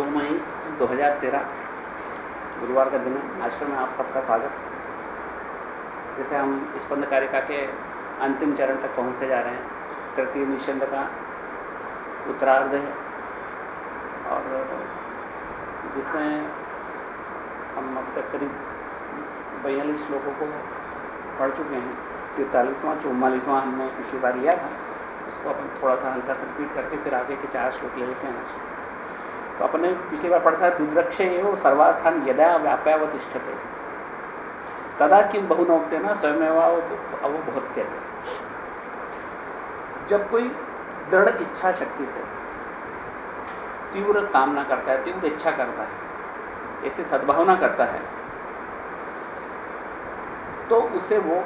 दो मई 2013 गुरुवार का दिन है। आश्रम में आप सबका स्वागत। जैसे हम स्पंद कारिका के अंतिम चरण तक पहुँचते जा रहे हैं। तृतीय निषंद का उत्तरार्ध है। और जिसमें हम अब तक करीब बयालीस श्लोकों को पढ़ चुके हैं। तैतालीसवां चौवालीसवां हमने पिछली बार लिया था। उसको अपन थोड़ा सा हल्का सा रिपीट करके फिर आगे के चार श्लोक ले लेते हैं। तो अपने पिछली बार पढ़ा था दुद्रक्ष एवं सर्वार्थान यदा व्याप्यावतिष्ठते। तदा किम बहुनोक्ते ना स्वयं अव बहुत से जब कोई दृढ़ इच्छा शक्ति से तीव्र कामना करता है, तीव्र इच्छा करता है, ऐसे सद्भावना करता है तो उसे वो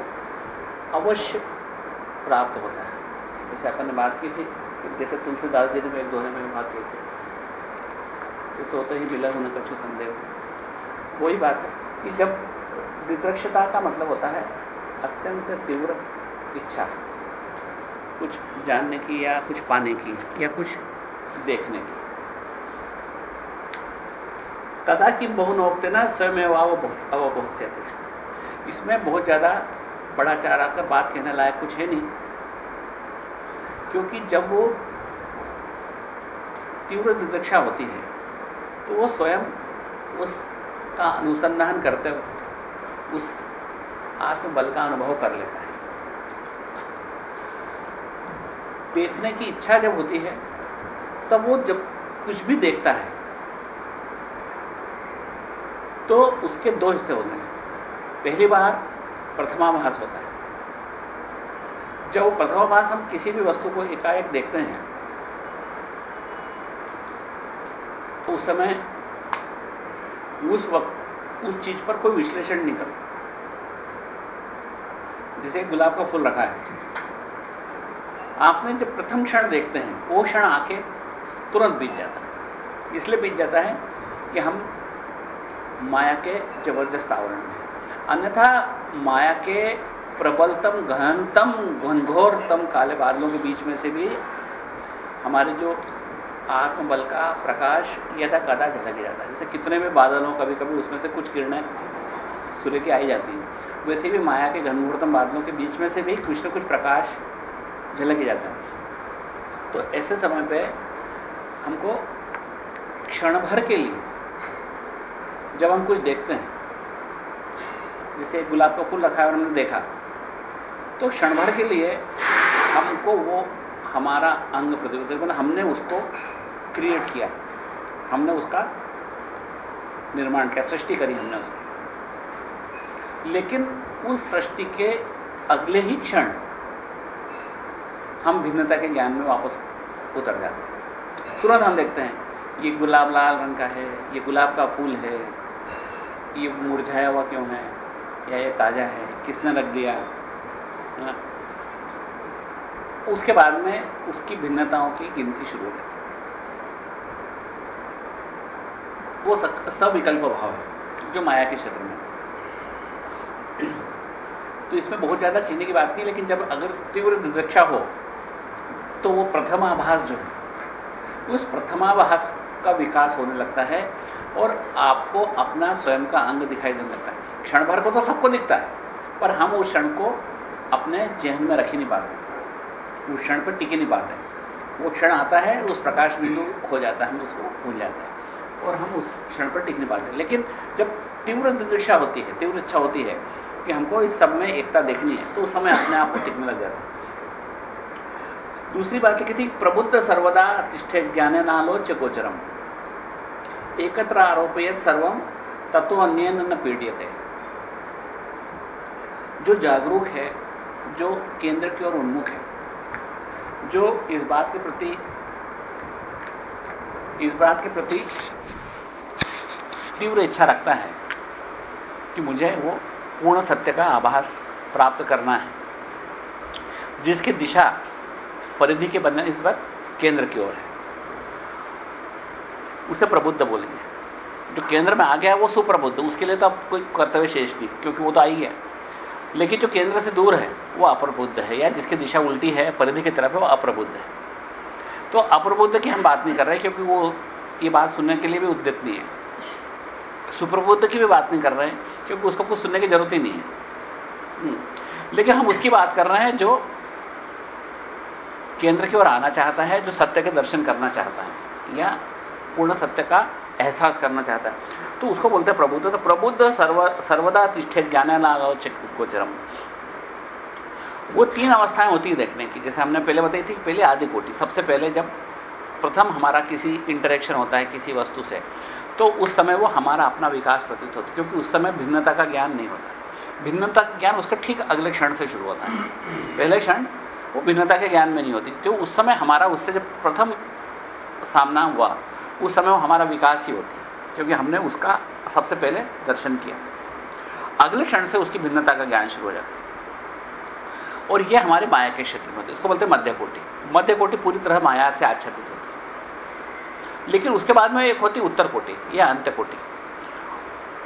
अवश्य प्राप्त होता है। जैसे अपन ने बात की थी, जैसे तुलसीदास जी ने एक दोहे में बात की थी। कि सोते ही मिलन होने कछु संदेह वही बात है कि जब वित्रक्षता का मतलब होता है, अत्यंत तीव्र इच्छा, कुछ जानने की या कुछ पाने की या कुछ देखने की। तदा की बहुनोक्ते ना, स्वयं बहुत से इसमें बहुत ज़्यादा बड़ा चारा का बात कहने लायक कुछ है नहीं। क्योंकि जब वो तीव्र विवक्षा होती है तो वो स्वयं उसका अनुसंधान करते वक्त उस आत्मबल का अनुभव कर लेता है। देखने की इच्छा जब होती है, तब वो जब कुछ भी देखता है तो उसके दो हिस्से होते हैं। पहली बार प्रथमाभास होता है। जब प्रथमाभास हम किसी भी वस्तु को एकाएक देखते हैं तो उस समय उस वक्त उस चीज़ पर कोई विश्लेषण नहीं करता जैसे गुलाब का फूल रखा है। आपने जब प्रथम क्षण देखते हैं, वो क्षण आके तुरंत बीत जाता है। इसलिए बीत जाता है कि हम माया के ज़बरदस्त आवरण में अन्यथा माया के प्रबलतम, गहनतम घनघोरतम काले बादलों के बीच में से भी हमारे जो आत्मबल का प्रकाश यदा कदा झलक जाता है जैसे कितने भी बादल हो कभी कभी उसमें से कुछ किरणें सूर्य की आई जाती हैं। वैसे भी माया के घनघोरतम बादलों के बीच में से भी कुछ न कुछ प्रकाश झलक जाता है। तो ऐसे समय पे हमको क्षण भर के लिए जब हम कुछ देखते हैं, जैसे गुलाब का फूल रखा है और हमने देखा तो क्षण भर के लिए हमको वो हमारा अंग प्रतिरोध हमने उसको क्रिएट किया। हमने उसका निर्माण किया, सृष्टि करी हमने उसकी। लेकिन उस सृष्टि के अगले ही क्षण हम भिन्नता के ज्ञान में वापस उतर जाते हैं। तुरंत हम देखते हैं, ये गुलाब लाल रंग का है, ये गुलाब का फूल है, ये मुरझाया हुआ क्यों है, या ये ताज़ा है, किसने रख दिया? हाँ। उसके बाद में उसकी भिन्नताओं की गिनती शुरू हो। जाती वो सविकल्प भाव है, जो माया के क्षेत्र में। तो इसमें बहुत ज़्यादा कहने की बात नहीं, लेकिन जब अगर तीव्र दिदक्षा हो तो वो प्रथमाभास जो है, उस प्रथमाभास का विकास होने लगता है और आपको अपना स्वयं का अंग दिखाई देने लगता है। क्षण भर को तो सबको दिखता है, पर हम उस क्षण को अपने जहन में रख ही नहीं पाते। उस क्षण पर टिके नहीं पाते। वो क्षण आता है, उस प्रकाश बिंदु खो जाता है, हम उसको भूल जाते हैं। और हम उस क्षण पर टिक नहीं पाते। लेकिन जब तीव्र दिशा होती है, तीव्र इच्छा होती है कि हमको इस सब में एकता देखनी है तो उस समय अपने आप को टिकने लग जाता है। दूसरी बात लिखी थी, प्रबुद्ध सर्वदा तिष्ठे ज्ञान नालोच्य गोचरम। एकत्र आरोपित सर्वम तत्व अन्य न पीड़ित जो जागरूक है, जो केंद्र की ओर उन्मुख है जो इस बात के प्रति, इस बात के प्रति तीव्र इच्छा रखता है कि मुझे वो पूर्ण सत्य का आभास प्राप्त करना है, जिसकी दिशा परिधि के बनने इस बात केंद्र की ओर है। उसे प्रबुद्ध बोलेंगे। जो केंद्र में आ गया है, वो सुप्रबुद्ध, उसके लिए तो अब कोई कर्तव्य शेष नहीं, क्योंकि वो तो आई है। लेकिन जो केंद्र से दूर है, वो अप्रबुद्ध है। या जिसकी दिशा उल्टी है, परिधि की तरफ़ है, वो अप्रबुद्ध है। तो अप्रबुद्ध की हम बात नहीं कर रहे, क्योंकि वो ये बात सुनने के लिए भी उद्यत नहीं है। सुप्रबुद्ध की भी बात नहीं कर रहे हैं क्योंकि उसको कुछ सुनने की ज़रूरत ही नहीं है। हम्म। लेकिन हम उसकी बात कर रहे हैं, जो केंद्र की ओर आना चाहता है, जो सत्य के दर्शन करना चाहता है, या पूर्ण सत्य का एहसास करना चाहता है। तो उसको बोलते हैं प्रबुद्ध। तो प्रबुद्ध सर्व, सर्वदा तिष्ठे ज्ञानालोचक गोचरम। वो तीन अवस्थाएँ होती है देखने की। जैसे हमने पहले बताई थी पहले आदि कोटि। सबसे पहले जब प्रथम हमारा किसी इंटरेक्शन होता है किसी वस्तु से तो उस समय वो हमारा अपना विकास प्रतीत होता है क्योंकि उस समय भिन्नता का ज्ञान नहीं होता। भिन्नता का ज्ञान उसका ठीक अगले क्षण से शुरू होता है। पहले क्षण वो भिन्नता के ज्ञान में नहीं होती क्योंकि उस समय हमारा उससे जब प्रथम सामना हुआ उस समय वो हमारा विकास ही होती क्योंकि हमने उसका सबसे पहले दर्शन किया। अगले क्षण से उसकी भिन्नता का ज्ञान शुरू हो जाता और यह हमारे माया के क्षेत्र में होते इसको बोलते हैं मध्य कोटि मध्य कोटि पूरी तरह माया से आच्छादित होती है। लेकिन उसके बाद में एक होती उत्तर कोटि या अंत्य कोटि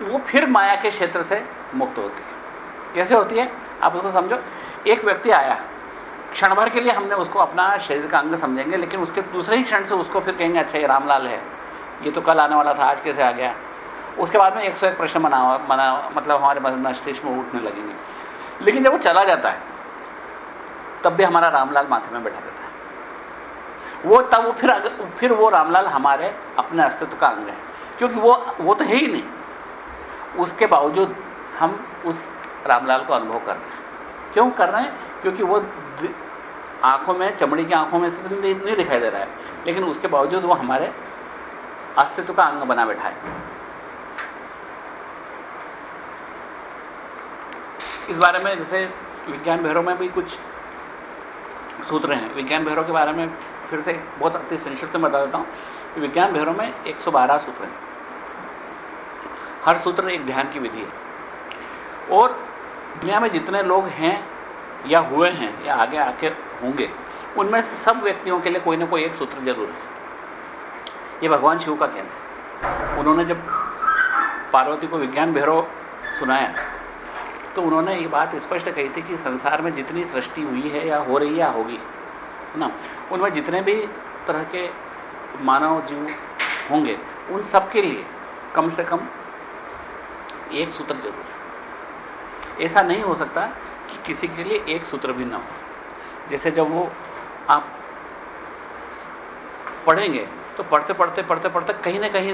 वो फिर माया के क्षेत्र से मुक्त होती है। कैसे होती है? आप उसको समझो। एक व्यक्ति आया। क्षण भर के लिए हमने उसको अपना शरीर का अंग समझेंगे, लेकिन उसके दूसरे ही क्षण से उसको फिर कहेंगे अच्छा ये रामलाल है। ये तो कल आने वाला था, आज कैसे आ गया? उसके बाद में एक सौ एक प्रश्न मना मना मतलब हमारे मस्तिष्क में उठने लगेंगे। लेकिन जब वो चला जाता है, तब भी हमारा रामलाल माथे में बैठा रहता है। वो तब वो फिर फिर वो रामलाल हमारे अपने अस्तित्व का अंग है, क्योंकि वो वो तो है ही नहीं। उसके बावजूद हम उस रामलाल को अनुभव कर रहे हैं। क्यों कर रहे हैं? क्योंकि वो आँखों में, चमड़ी की आँखों में से तो नहीं दिखाई दे रहा है। लेकिन उसके बावजूद वो हमारे अस्तित्व का अंग बना बैठा है। इस बारे में जैसे विज्ञान भैरव में भी कुछ सूत्र हैं। विज्ञान भैरव के बारे में फिर से बहुत अति संक्षिप्त में बता देता हूँ कि विज्ञान भैरव में 112 सूत्र हैं। हर सूत्र एक ध्यान की विधि है। और दुनिया में जितने लोग हैं या हुए हैं या आगे आके होंगे, उनमें सब व्यक्तियों के लिए कोई ना कोई एक सूत्र ज़रूर है। ये भगवान शिव का कहना है। उन्होंने जब पार्वती को विज्ञान भैरव सुनाया तो उन्होंने ये बात स्पष्ट कही थी कि संसार में जितनी सृष्टि हुई है या हो रही है या होगी ना, उनमें जितने भी तरह के मानव जीव होंगे, उन सबके लिए कम से कम एक सूत्र ज़रूर है। ऐसा नहीं हो सकता कि किसी के लिए एक सूत्र भी ना हो। जैसे जब वो आप पढ़ेंगे तो पढ़ते पढ़ते पढ़ते पढ़ते कहीं ना कहीं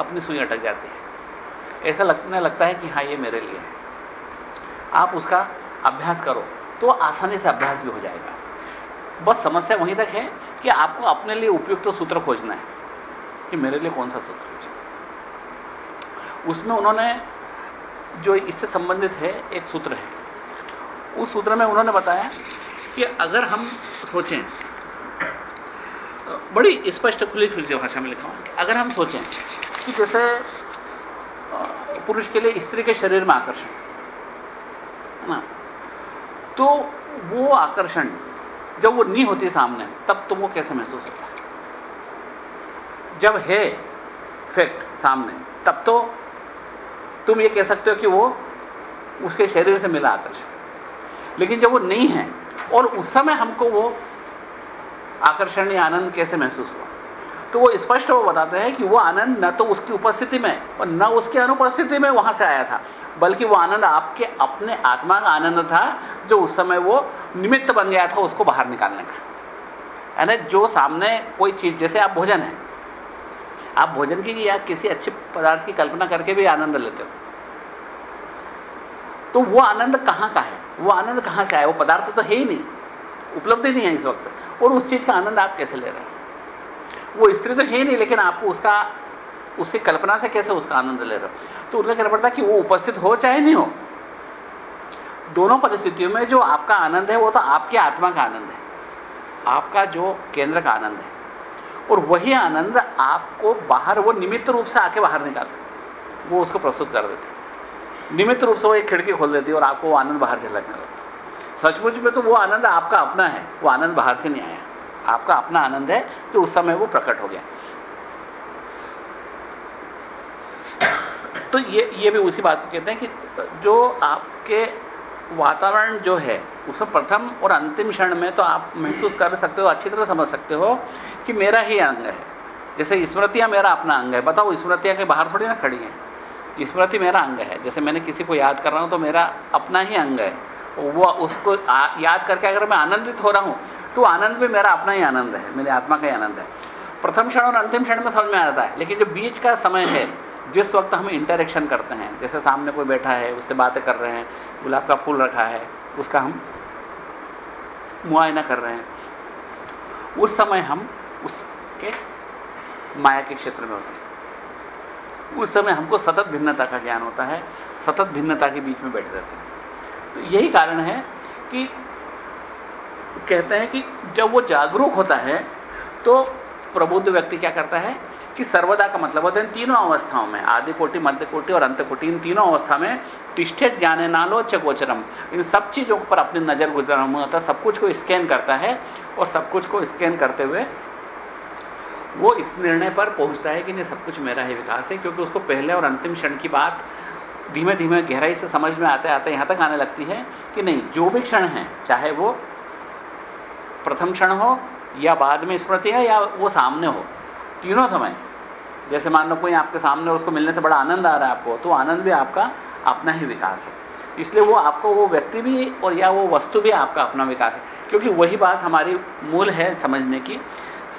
अपनी सुई अटक जाती है। ऐसा लगने लगता है कि हाँ, ये मेरे लिए है। आप उसका अभ्यास करो तो आसानी से अभ्यास भी हो जाएगा। बस समस्या वहीं तक है कि आपको अपने लिए उपयुक्त तो सूत्र खोजना है कि मेरे लिए कौन सा सूत्र उचित उसमें उन्होंने जो इससे संबंधित है, एक सूत्र है। उस सूत्र में उन्होंने बताया कि अगर हम सोचें बड़ी स्पष्ट खुली खुली भाषा में लिखा हूँ। अगर हम सोचें कि जैसे पुरुष के लिए स्त्री के शरीर में आकर्षण, है ना? तो वो आकर्षण जब वो नहीं होती सामने, तब तो वो कैसे महसूस होता है? जब है फैक्ट सामने, तब तो तुम ये कह सकते हो कि वो उसके शरीर से मिला आकर्षण। लेकिन जब वो नहीं है, और उस समय हमको वो आकर्षण या आनंद कैसे महसूस हुआ? तो वो स्पष्ट वो बताते हैं कि वो आनंद न तो उसकी उपस्थिति में और न उसकी अनुपस्थिति में वहाँ से आया था, बल्कि वो आनंद आपके अपने आत्मा का आनंद था, जो उस समय वो निमित्त बन गया था उसको बाहर निकालने का। यानी जो सामने कोई चीज़, जैसे आप भोजन है, आप भोजन की या किसी अच्छे पदार्थ की कल्पना करके भी आनंद लेते हो। तो वो आनंद कहाँ का है? वो आनंद कहाँ से आया? वो पदार्थ तो है ही नहीं। उपलब्ध नहीं है इस वक्त। और उस चीज़ का आनंद आप कैसे ले रहे हैं? वो स्त्री तो है नहीं, लेकिन आपको उसका, उसकी कल्पना से कैसे उसका आनंद ले रहे हो? तो उनका कहना पड़ता कि वो उपस्थित हो चाहे नहीं हो, दोनों परिस्थितियों में जो आपका आनंद है, वो तो आपके आत्मा का आनंद है, आपका जो केंद्र का आनंद है। और वही आनंद आपको बाहर, वो निमित्त रूप से आके बाहर निकालते वो उसको प्रस्तुत कर देते निमित्त रूप से वो एक खिड़की खोल देती और आपको वो आनंद बाहर से झलकने लगता सचमुच में तो वो आनंद आपका अपना है, वो आनंद बाहर से नहीं आया। आपका अपना आनंद है तो उस समय वो प्रकट हो गया। तो ये ये भी उसी बात को कहते हैं कि जो आपके वातावरण जो है उसमें प्रथम और अंतिम क्षण में तो आप महसूस कर सकते हो, अच्छी तरह समझ सकते हो कि मेरा ही अंग है। जैसे स्मृतियाँ मेरा अपना अंग है। बताओ, स्मृतियाँ के बाहर थोड़ी ना खड़ी हैं। स्मृति मेरा अंग है। जैसे मैंने किसी को याद कर रहा हूँ तो मेरा अपना ही अंग है। वो उसको आ, याद करके अगर मैं आनंदित हो रहा हूँ तो आनंद भी मेरा अपना ही आनंद है मेरी आत्मा का ही आनंद है। प्रथम क्षण और अंतिम क्षण में समझ में आता है लेकिन जो बीच का समय है जिस वक्त हम इंटरेक्शन करते हैं जैसे सामने कोई बैठा है उससे बातें कर रहे हैं गुलाब का फूल रखा है उसका हम मुआयना कर रहे हैं उस समय हम उसके माया के क्षेत्र में होते हैं। उस समय हमको सतत भिन्नता का ज्ञान होता है सतत भिन्नता के बीच में बैठे रहते हैं। तो यही कारण है कि कहते हैं कि जब वो जागरूक होता है तो प्रबुद्ध व्यक्ति क्या करता है कि सर्वदा का मतलब होता है इन तीनों अवस्थाओं में आदि कोटि मध्य कोटि और अंत कोटि इन तीनों अवस्था में तिष्ठित ज्ञाने नालो च गोचरम। इन सब चीज़ों पर अपनी नज़र गुजरम होता सब कुछ को स्कैन करता है और सब कुछ को स्कैन करते हुए वो इस निर्णय पर पहुँचता है कि नहीं, सब कुछ मेरा ही विकास है, क्योंकि उसको पहले और अंतिम क्षण की बात धीमे धीमे गहराई से समझ में आते आते यहाँ तक आने लगती है कि नहीं, जो भी क्षण है, चाहे वो प्रथम क्षण हो, या बाद में स्मृति है, या वो सामने हो, तीनों समय। जैसे मान लो कोई आपके सामने उसको मिलने से बड़ा आनंद आ रहा है आपको तो आनंद भी आपका अपना ही विकास है। इसलिए वो आपको वो व्यक्ति भी और या वो वस्तु भी आपका अपना विकास है। क्योंकि वही बात हमारी मूल है समझने की,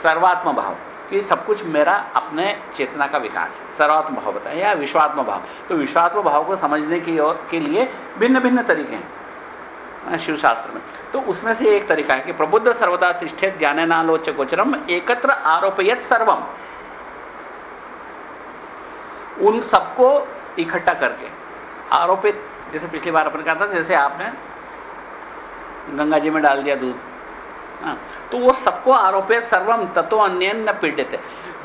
सर्वात्म भाव। कि सब कुछ मेरा अपने चेतना का विकास है सर्वात्म भाव बताए या विश्वात्म भाव। तो विश्वात्म भाव को समझने की और के लिए भिन्न भिन्न तरीके हैं शिव शास्त्र में। तो उसमें से एक तरीका है कि प्रबुद्ध सर्वदा तिष्ठित ज्ञानालोच गोचरम एकत्र आरोपियत सर्वम। उन सबको इकट्ठा करके आरोपित जैसे पिछली बार अपन कहा था जैसे आपने गंगा जी में डाल दिया दूध। हाँ, तो वो सबको आरोपित सर्वम तत्व अन्य न पीड़ित।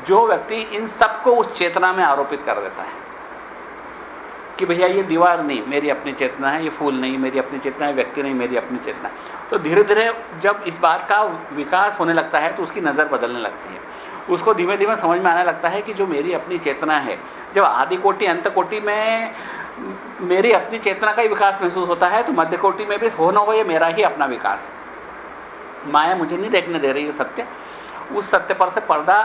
जो व्यक्ति इन सबको उस चेतना में आरोपित कर देता है कि भैया ये दीवार नहीं, मेरी अपनी चेतना है, ये फूल नहीं, मेरी अपनी चेतना है, व्यक्ति नहीं, मेरी अपनी चेतना है। तो धीरे धीरे जब इस बात का विकास होने लगता है तो उसकी नज़र बदलने लगती है। उसको धीमे धीमे समझ में आने लगता है कि जो मेरी अपनी चेतना है, जब आदि कोटि अंत कोटि में मेरी अपनी चेतना का ही विकास महसूस होता है तो मध्य कोटि में भी हो ना हो, ये मेरा ही अपना विकास है। माया मुझे नहीं देखने दे रही है सत्य। उस सत्य पर से पर्दा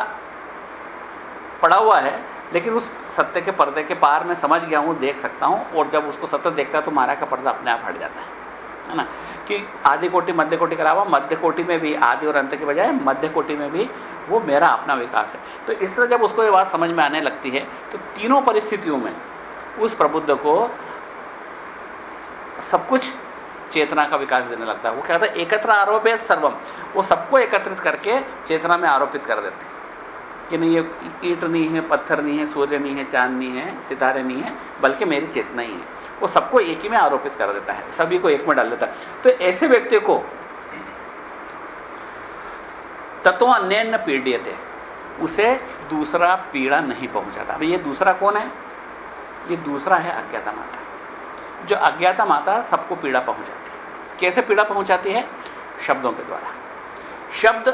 पड़ा हुआ है, लेकिन उस सत्य के पर्दे के पार मैं समझ गया हूँ, देख सकता हूँ, और जब उसको सत्य देखता है तो माया का पर्दा अपने आप हट जाता है। है ना? कि आदि कोटि, मध्य कोटि के अलावा मध्य कोटि में भी, आदि और अंत के बजाय मध्य कोटि में भी वो मेरा अपना विकास है। तो इस तरह जब उसको ये बात समझ में आने लगती है तो तीनों परिस्थितियों में उस प्रबुद्ध को सब कुछ चेतना का विकास देने लगता है। वो कहता है, एकत्र आरोप है सर्वम। वो सबको एकत्रित करके चेतना में आरोपित कर देते कि नहीं, ये ईट नहीं है, पत्थर नहीं है, सूर्य नहीं है, चाँद नहीं है, सितारे नहीं है, बल्कि मेरी चेतना ही है। वो सबको एक ही में आरोपित कर देता है, सभी को एक में डाल देता है। तो ऐसे व्यक्ति को तत्व अन्य न पीड़ित उसे दूसरा पीड़ा नहीं पहुंचाता। अभी ये दूसरा कौन है? ये दूसरा है अज्ञाता माता। जो अज्ञाता माता सबको पीड़ा पहुंचाती कैसे पीड़ा पहुंचाती है? शब्दों के द्वारा। शब्द,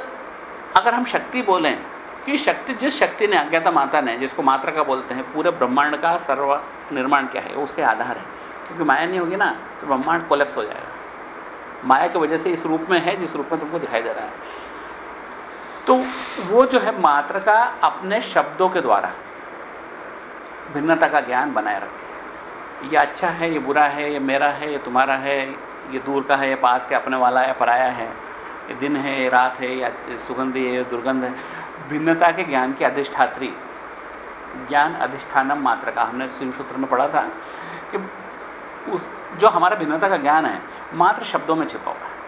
अगर हम शक्ति बोलें, कि शक्ति, जिस शक्ति ने अज्ञाता माता ने, जिसको मात्रा का बोलते हैं, पूरे ब्रह्मांड का सर्व निर्माण क्या है, उसके आधार है। क्योंकि माया नहीं होगी ना तो ब्रह्मांड कोलेप्स हो जाएगा। माया की वजह से इस रूप में है, जिस रूप में तुमको दिखाई दे रहा है। तो वो जो है मात्र का अपने शब्दों के द्वारा भिन्नता का ज्ञान बनाए रखती है। ये अच्छा है, ये बुरा है, ये मेरा है, ये तुम्हारा है ये दूर का है, ये पास के अपने वाला है, पराया है। ये दिन है, ये रात है, या सुगंधी है, या दुर्गंध है। भिन्नता के ज्ञान की अधिष्ठात्री। ज्ञान अधिष्ठानम मात्र का। हमने शिव सूत्र में पढ़ा था कि उस, जो हमारा भिन्नता का ज्ञान है, मात्र शब्दों में छिपा हुआ है।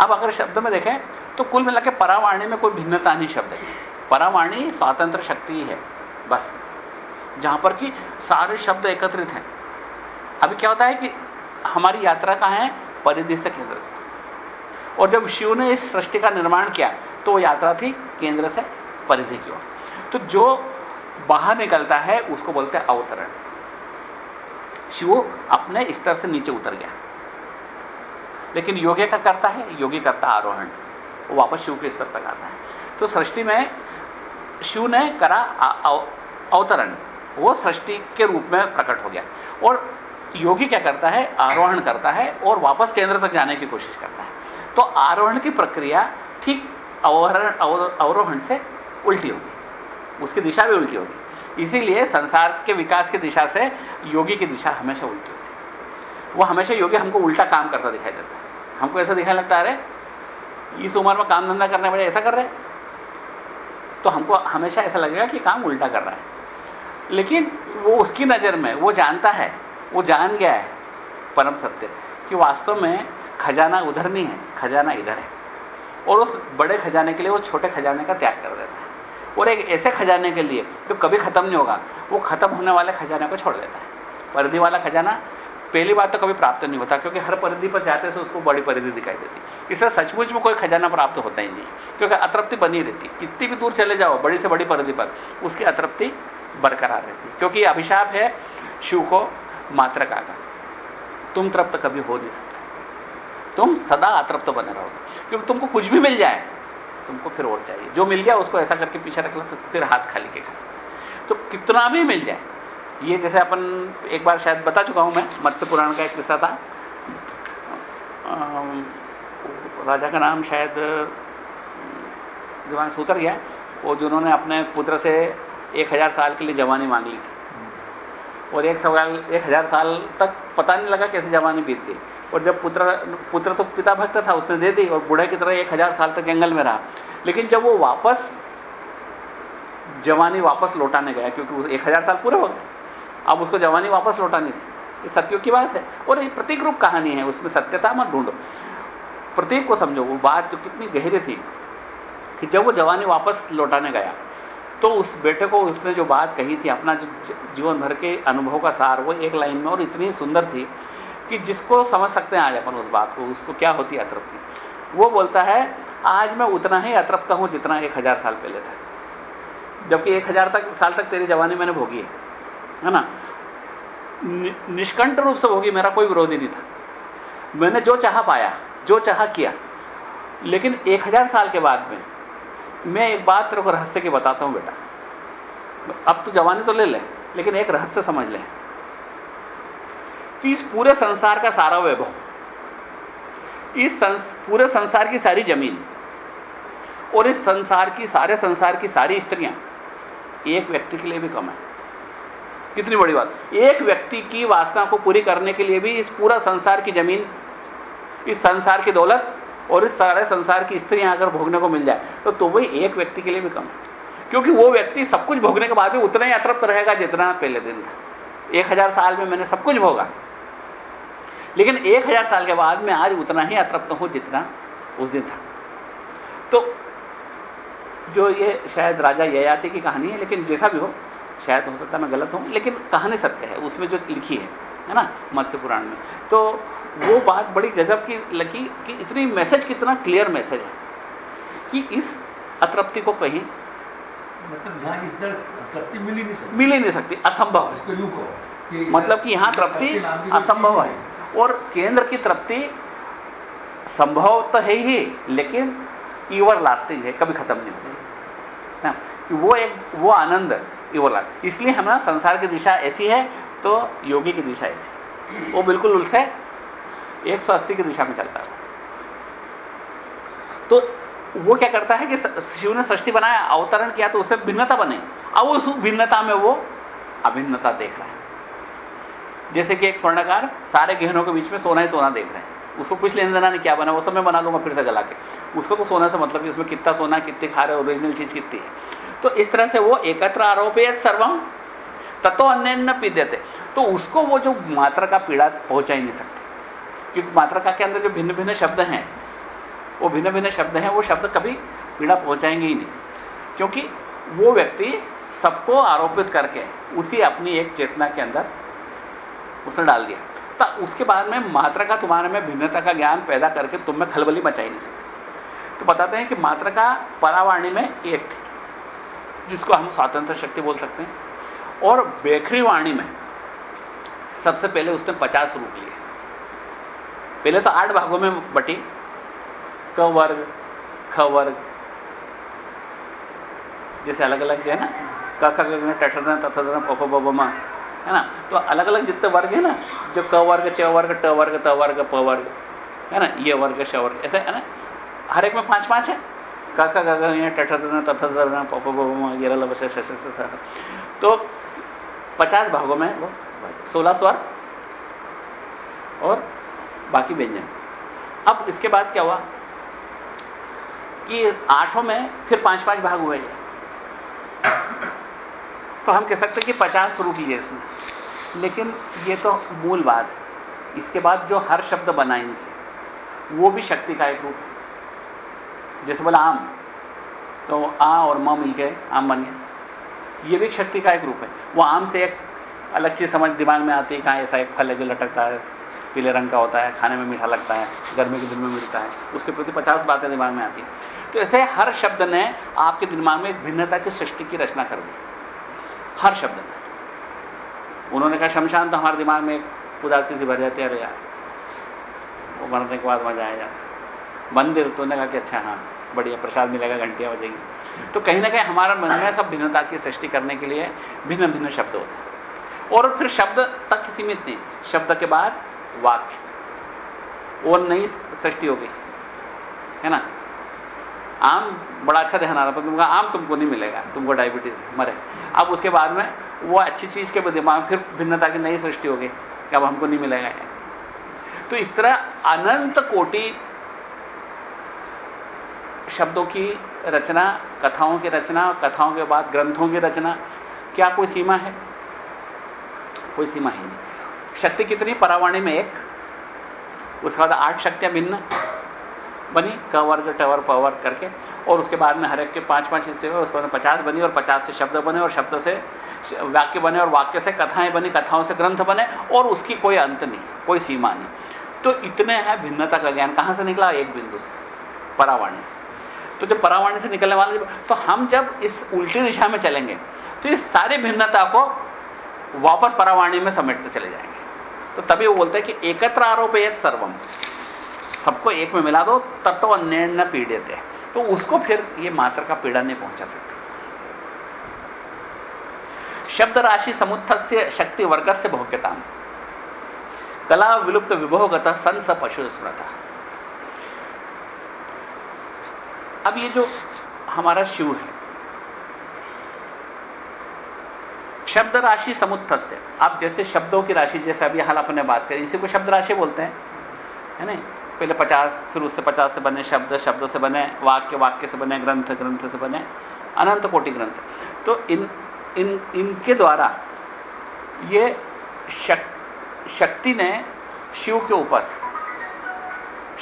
अब अगर शब्द में देखें तो कुल मिला के परावाणी में कोई भिन्नता नहीं शब्द है। परावाणी स्वातंत्र शक्ति है, बस। जहाँ पर कि सारे शब्द एकत्रित हैं। अभी क्या होता है कि हमारी यात्रा कहाँ है? परिधि से केंद्र। और जब शिव ने इस सृष्टि का निर्माण किया तो यात्रा थी केंद्र से परिधि की ओर। तो जो बाहर निकलता है, उसको बोलते हैं अवतरण। शिव अपने स्तर से नीचे उतर गया। लेकिन योगी का करता है, योगी करता आरोहण। वो वापस शिव के स्तर तक आता है। तो सृष्टि में शिव ने करा अवतरण। वो सृष्टि के रूप में प्रकट हो गया। और योगी क्या करता है? आरोहण करता है और वापस केंद्र तक जाने की कोशिश करता है। तो आरोहण की प्रक्रिया ठीक अवरोहण से उल्टी होगी। उसकी दिशा भी उल्टी होगी। इसीलिए संसार के विकास की दिशा से योगी की दिशा हमेशा उल्टी होती है। वो हमेशा योगी हमको उल्टा काम करता दिखाई देता है। हमको ऐसा दिखाई लगता है, अरे, इस उम्र में काम धंधा करने वाले ऐसा कर रहे तो हमको हमेशा ऐसा लगेगा कि काम उल्टा कर रहा है। लेकिन वो उसकी नज़र में, वो जानता है वो जान गया है परम सत्य, कि वास्तव में खजाना उधर नहीं है, खजाना इधर है। और उस बड़े खजाने के लिए वो छोटे खजाने का त्याग कर देता है। और एक ऐसे खजाने के लिए, जो कभी खत्म नहीं होगा, वो खत्म होने वाले खजाने को छोड़ देता है। परिधि वाला खजाना, पहली बात तो कभी प्राप्त नहीं होता, क्योंकि हर परिधि पर जाते से उसको बड़ी परिधि दिखाई देती इसलिए सचमुच में कोई खजाना प्राप्त होता ही नहीं, क्योंकि अतृप्ति बनी रहती कितनी भी दूर चले जाओ, बड़ी से बड़ी परिधि पर, उसकी अतृप्ति बरकरार रहती क्योंकि अभिशाप है, शिव को मात्रका का तुम तृप्त कभी हो नहीं सकते। तुम सदा अतृप्त बने रहोगे। क्योंकि तुमको कुछ भी मिल जाए, तुमको फिर और चाहिए। जो मिल गया उसको ऐसा करके पीछे रख लो तो फिर हाथ खाली के खा तो कितना भी मिल जाए, ये जैसे अपन एक बार शायद बता चुका हूँ मैं, मत्स्य पुराण का एक किस्सा था। राजा का नाम शायद दिमाग से उतर गया। वो जिन्होंने अपने पुत्र से एक हज़ार साल के लिए जवानी मांग ली थी। और एक सवाल एक हज़ार साल तक पता नहीं लगा कैसे जवानी बीत गई और जब पुत्र पुत्र तो पिता भक्त था, उसने दे दी और बूढ़े की तरह एक हज़ार साल तक जंगल में रहा। लेकिन जब वो वापस, जवानी वापस लौटाने गया, क्योंकि उस एक हज़ार साल पूरे हो गए। अब उसको जवानी वापस लौटानी थी। ये सत्यों की बात है। और ये प्रतीक रूप कहानी है, उसमें सत्यता मत ढूंढो। प्रतीक को समझो, वो बात जो कितनी गहरी थी, कि जब वो जवानी वापस लौटाने गया तो उस बेटे को उसने जो बात कही थी, अपना जो जीवन भर के अनुभव का सार, वो एक लाइन में और इतनी सुंदर थी कि जिसको समझ सकते हैं आज अपन उस बात को, उसको क्या होती है अतृप्ति। वो बोलता है, आज मैं उतना ही अतृप्त हूँ जितना एक हज़ार साल पहले था। जबकि एक हज़ार तक, साल तक तेरी जवानी मैंने भोगी है। है ना, निष्कंठ रूप से भोगी, मेरा कोई विरोधी नहीं था। मैंने जो चाह पाया, जो चाह किया, लेकिन एक हज़ार साल के बाद में मैं एक बात तेरे को रहस्य की बताता हूँ बेटा। अब तो जवानी तो ले ले लेकिन एक रहस्य समझ ले। कि इस पूरे संसार का सारा वैभव इस संस, पूरे संसार की सारी ज़मीन और इस संसार की सारे संसार की सारी स्त्रियाँ एक व्यक्ति के लिए भी कम है। कितनी बड़ी बात। एक व्यक्ति की वासना को पूरी करने के लिए भी इस पूरा संसार की ज़मीन इस संसार की दौलत और इस सारे संसार की स्त्रियाँ अगर भोगने को मिल जाए तो तो वही एक व्यक्ति के लिए भी कम। क्योंकि वो व्यक्ति सब कुछ भोगने के बाद भी उतना ही अतृप्त रहेगा जितना पहले दिन था। एक हज़ार साल में मैंने सब कुछ भोगा। लेकिन एक हज़ार साल के बाद मैं आज उतना ही अतृप्त हूँ जितना उस दिन था। तो जो ये शायद राजा ययाति की कहानी है, लेकिन जैसा भी हो, शायद हो सकता मैं गलत हूँ, लेकिन कहानी सत्य है, उसमें जो लिखी है है ना, मत्स्य पुराण में। तो वो बात बड़ी गजब की लगी कि इतनी मैसेज कितना क्लियर मैसेज है कि इस अतृप्ति को कहीं मतलब यहाँ इस तृप्ति मिल ही नहीं सकती। मिल ही नहीं सकती असंभव है। मतलब कि यहाँ तृप्ति असंभव है। और केंद्र की तृप्ति संभव तो है ही लेकिन ईवर लास्टिंग है कभी खत्म नहीं होती। वो एक वो आनंद ईवर इसलिए हमारा संसार की दिशा ऐसी है तो योगी की दिशा ऐसी वो बिल्कुल उल्टे 180 की दिशा में चलता है। तो वो क्या करता है कि शिव ने सृष्टि बनाया, अवतरण किया तो उससे भिन्नता बने। अब उस भिन्नता में वो अभिन्नता देख रहा है। जैसे कि एक स्वर्णकार सारे गहनों के बीच में सोना ही सोना देख रहे हैं। उसको कुछ लेने देना नहीं क्या बना? वो सब मैं बना लूँगा फिर से गला के। उसको तो सोना से मतलब उसमें कितना सोना, कितने खा रहे ओरिजिनल चीज़ कितनी है। तो इस तरह से वो एकत्र आरोपित सर्वम तत्व अन्य पी देते तो उसको वो जो मात्रा का पीड़ा पहुँचा ही नहीं सकती। क्योंकि मात्रा के अंदर जो भिन्न भिन्न शब्द हैं, वो भिन्न भिन्न शब्द हैं, वो शब्द कभी पीड़ा पहुंचाएँगे ही नहीं। क्योंकि वो व्यक्ति सबको आरोपित करके उसी अपनी एक चेतना के अंदर उसने डाल दिया। तो उसके बाद में मात्रा का तुम्हारे में भिन्नता का ज्ञान पैदा करके तुम में खलबली मचा ही नहीं सकती। तो बताते हैं कि मात्रा का परावाणी में एक थी, जिसको हम स्वातंत्र शक्ति बोल सकते हैं। और बेखरी वाणी में सबसे पहले उसने पचास रूप लिए। पहले तो आठ भागों में बटी, क वर्ग, ख वर्ग, जैसे अलग अलग है ना, क, ख टठन तथन पप बमा है ना? तो अलग अलग जितने वर्ग है ना, जो क वर्ग, च वर्ग, ट वर्ग, त वर्ग, प वर्ग, है ना? ये वर्ग, श वर्ग, ऐसे, है ना? हर एक में पाँच पाँच है काका काका टठरना तथरना पपमा गिरल तो पचास भागों में वो, सोलह स्वर और बाकी व्यंजन अब इसके बाद क्या हुआ? कि आठों में फिर पाँच पाँच भाग हुए। तो हम कह सकते कि पचास शुरू कीजिए इसमें। लेकिन ये तो मूल बात है। इसके बाद जो हर शब्द बना इनसे, वो भी शक्ति का एक रूप है। जैसे बोला आम तो आ और म मिल गए आम बन गया ये भी शक्ति का एक रूप है। वो आम से एक अलग चीज़ समझ दिमाग में आती है, कहाँ ऐसा एक फल है जो लटकता है। पीले रंग का होता है, खाने में मीठा लगता है, गर्मी के दिन में मिलता है, उसके प्रति पचास बातें दिमाग में आती तो ऐसे हर शब्द ने आपके दिमाग में भिन्नता की सृष्टि की रचना कर दी। हर शब्द ने। उन्होंने कहा, शमशान तो हमारे दिमाग में उदासी से भर जाती है, अरे यार, वो मरने के बाद मज़ा आया मंदिर तो ने कहा कि अच्छा हाँ बढ़िया, प्रसाद मिलेगा, घंटियाँ बजेगी। तो कहीं ना कहीं हमारा मन में सब भिन्नता की सृष्टि करने के लिए भिन्न भिन्न शब्द होते हैं। और फिर शब्द तक सीमित नहीं, शब्द के बाद वाक्य। और नई सृष्टि हो गई। है ना? आम बड़ा अच्छा ध्यान आ रहा तुमको आम तुमको नहीं मिलेगा, तुमको डायबिटीज़ मरे। अब उसके बाद में वो अच्छी चीज़ के दिमाग फिर भिन्नता की नई सृष्टि हो गई अब हमको नहीं मिलेगा तो इस तरह अनंत कोटि शब्दों की रचना, कथाओं की रचना, कथाओं के बाद ग्रंथों की रचना, क्या कोई सीमा है? कोई सीमा ही नहीं। शक्ति कितनी? परावाणी में एक। उसके बाद आठ शक्तियाँ भिन्न बनी क वर्ग टवर, पवर करके। और उसके बाद में हर एक के पाँच पाँच हिस्से हुए, उसके बाद पचास बनी और पचास से शब्द बने और शब्द से वाक्य बने और वाक्य से कथाएँ बनी, कथाओं से ग्रंथ बने और उसकी कोई अंत नहीं, कोई सीमा नहीं। तो इतने हैं भिन्नता का ज्ञान। कहाँ से निकला? एक बिंदु से, परावाणी से। तो जब परावाणी से निकलने वाले तो हम जब इस उल्टी दिशा में चलेंगे तो इस सारी भिन्नता को वापस परावाणी में समेटते चले जाएँगे। तो तभी वो बोलते हैं कि एकत्र आरोपित सर्वम। सबको एक में मिला दो तत्व अन्य न पीड़ित। है तो उसको फिर ये मात्र का पीड़ा नहीं पहुँचा सकती। शब्द राशि समुत्थ से शक्ति वर्ग से भोग्यता कला विलुप्त विभोगत सन स पशु स्मृता। अब ये जो हमारा शिव है शब्द राशि समुत्थ से आप जैसे शब्दों की राशि जैसे अभी हाल अपने बात करी इसी को शब्द राशि बोलते हैं। है ना पहले पचास फिर उससे पचास से बने शब्द शब्द से बने वाक्य वाक्य से बने ग्रंथ ग्रंथ से बने अनंत कोटि ग्रंथ। तो इन इन इनके द्वारा ये शक, शक्ति ने शिव के ऊपर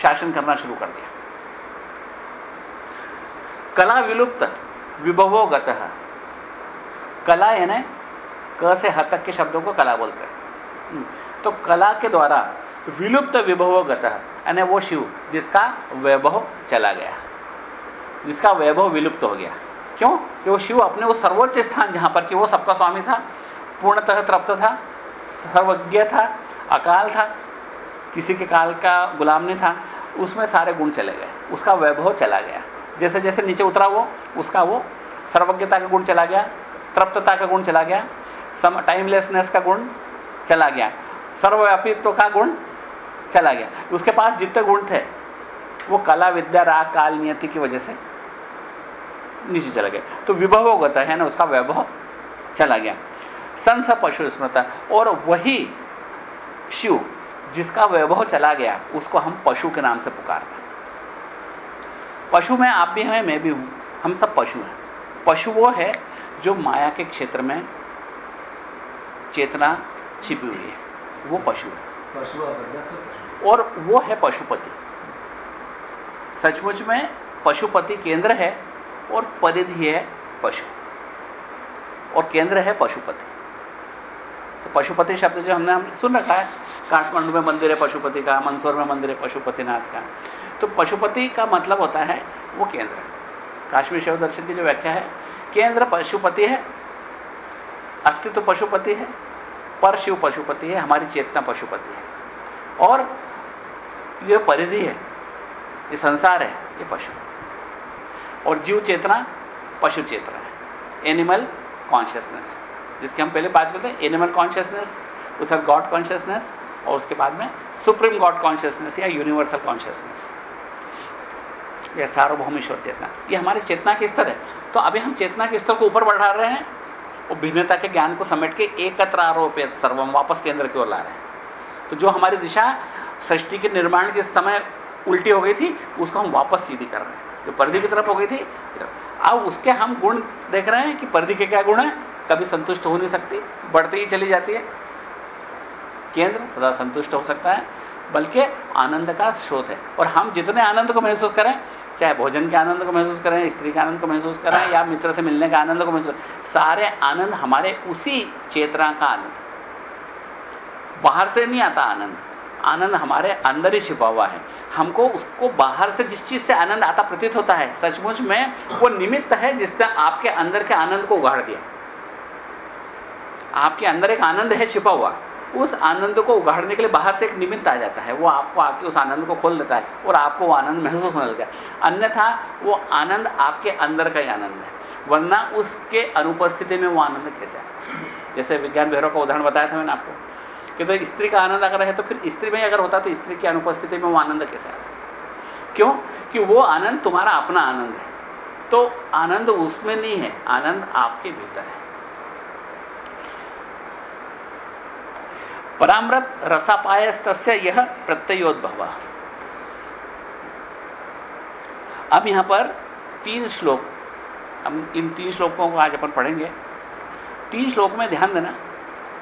शासन करना शुरू कर दिया। कला विलुप्त विभवोगत। कला यानी क से ह तक के शब्दों को कला बोलते हैं। हम्म, तो कला के द्वारा विलुप्त विभव गत यानी वो शिव जिसका वैभव चला गया। जिसका वैभव विलुप्त हो गया। क्यों? कि वो शिव अपने वो सर्वोच्च स्थान जहाँ पर कि वो सबका स्वामी था पूर्णतः तृप्त था सर्वज्ञ था अकाल था किसी के काल का गुलाम नहीं था उसमें सारे गुण चले गए। उसका वैभव चला गया। जैसे जैसे नीचे उतरा वो उसका वो सर्वज्ञता का गुण चला गया तृप्तता का गुण चला गया टाइमलेसनेस का गुण चला गया। सर्वव्यापित्व का गुण चला गया। उसके पास जितने गुण थे, वो कला, विद्या, राग, काल, नियति की वजह से नीचे चला गया तो विभव होता है ना, उसका वैभव चला गया। संस पशु स्मृता और वही शिव जिसका वैभव चला गया, उसको हम पशु के नाम से पुकारते हैं। पशु में आप भी हैं, मैं भी हूँ। हम सब पशु हैं। पशु वो है जो माया के क्षेत्र में चेतना छिपी हुई है। वो पशु है। पशु और वो है पशुपति। सचमुच में पशुपति केंद्र है और परिधि है पशु। और केंद्र है पशुपति। तो पशुपति शब्द जो हमने हम सुन रखा है। काठमांडू में मंदिर है पशुपति का मंदसौर में मंदिर है पशुपतिनाथ का। तो पशुपति का मतलब होता है वो केंद्र। काश्मीर शिव दर्शन की जो व्याख्या है केंद्र पशुपति है अस्तित्व पशुपति है पर शिव पशुपति है, हमारी चेतना पशुपति है। और ये परिधि है, ये संसार है, ये पशु। और जीव चेतना, पशु चेतना है। एनिमल कॉन्शियसनेस जिसके हम पहले बात करते हैं एनिमल कॉन्शियसनेस उसका गॉड कॉन्शियसनेस और उसके बाद में सुप्रीम गॉड कॉन्शियसनेस या यूनिवर्सल कॉन्शियसनेस यह सार्वभौमेश्वर चेतना। ये हमारे चेतना के स्तर है। तो अभी हम चेतना के स्तर को ऊपर बढ़ा रहे हैं। और भिन्नता के ज्ञान को समेट के एकत्र आरोपित सर्वम वापस केंद्र की ओर ला रहे हैं। तो जो हमारी दिशा सृष्टि के निर्माण के समय उल्टी हो गई थी, उसको हम वापस सीधी कर रहे हैं। जो परिधि की तरफ़ हो गई थी, अब उसके हम गुण देख रहे हैं कि परिधि के क्या गुण है? कभी संतुष्ट हो नहीं सकती, बढ़ती ही चली जाती है। केंद्र सदा संतुष्ट हो सकता है, बल्कि आनंद का स्रोत है। और हम जितने आनंद को महसूस करें चाहे भोजन के आनंद को महसूस करें, स्त्री के आनंद को महसूस करें, या मित्र से मिलने का आनंद को महसूस सारे आनंद हमारे उसी चेतना का आनंद बाहर से नहीं आता आनंद। आनंद हमारे अंदर ही छिपा हुआ है। हमको उसको बाहर से जिस चीज़ से आनंद आता प्रतीत होता है, सचमुच में वो निमित्त है जिसने आपके अंदर के आनंद को उगाड़ दिया। आपके अंदर एक आनंद है, छिपा हुआ। उस आनंद को उगाड़ने के लिए बाहर से एक निमित्त आ जाता है। वो आपको आके उस आनंद को खोल देता है और आपको वो आनंद महसूस होने लगता है। अन्यथा वो आनंद आपके अंदर का ही आनंद है, वरना उसके अनुपस्थिति में वो आनंद कैसे है? जैसे विज्ञान भैरव का उदाहरण बताया था मैंने आपको कि तो स्त्री का आनंद अगर है तो फिर स्त्री में अगर होता तो स्त्री की अनुपस्थिति में वो आनंद कैसे आता क्यों? कि वो आनंद तुम्हारा अपना आनंद है। तो आनंद उसमें नहीं है, आनंद आपके भीतर है। परामृत रसापायस्त यह प्रत्ययोद्भव। अब यहाँ पर तीन श्लोक, हम इन तीन श्लोकों को आज अपन पढ़ेंगे। तीन श्लोक में ध्यान देना,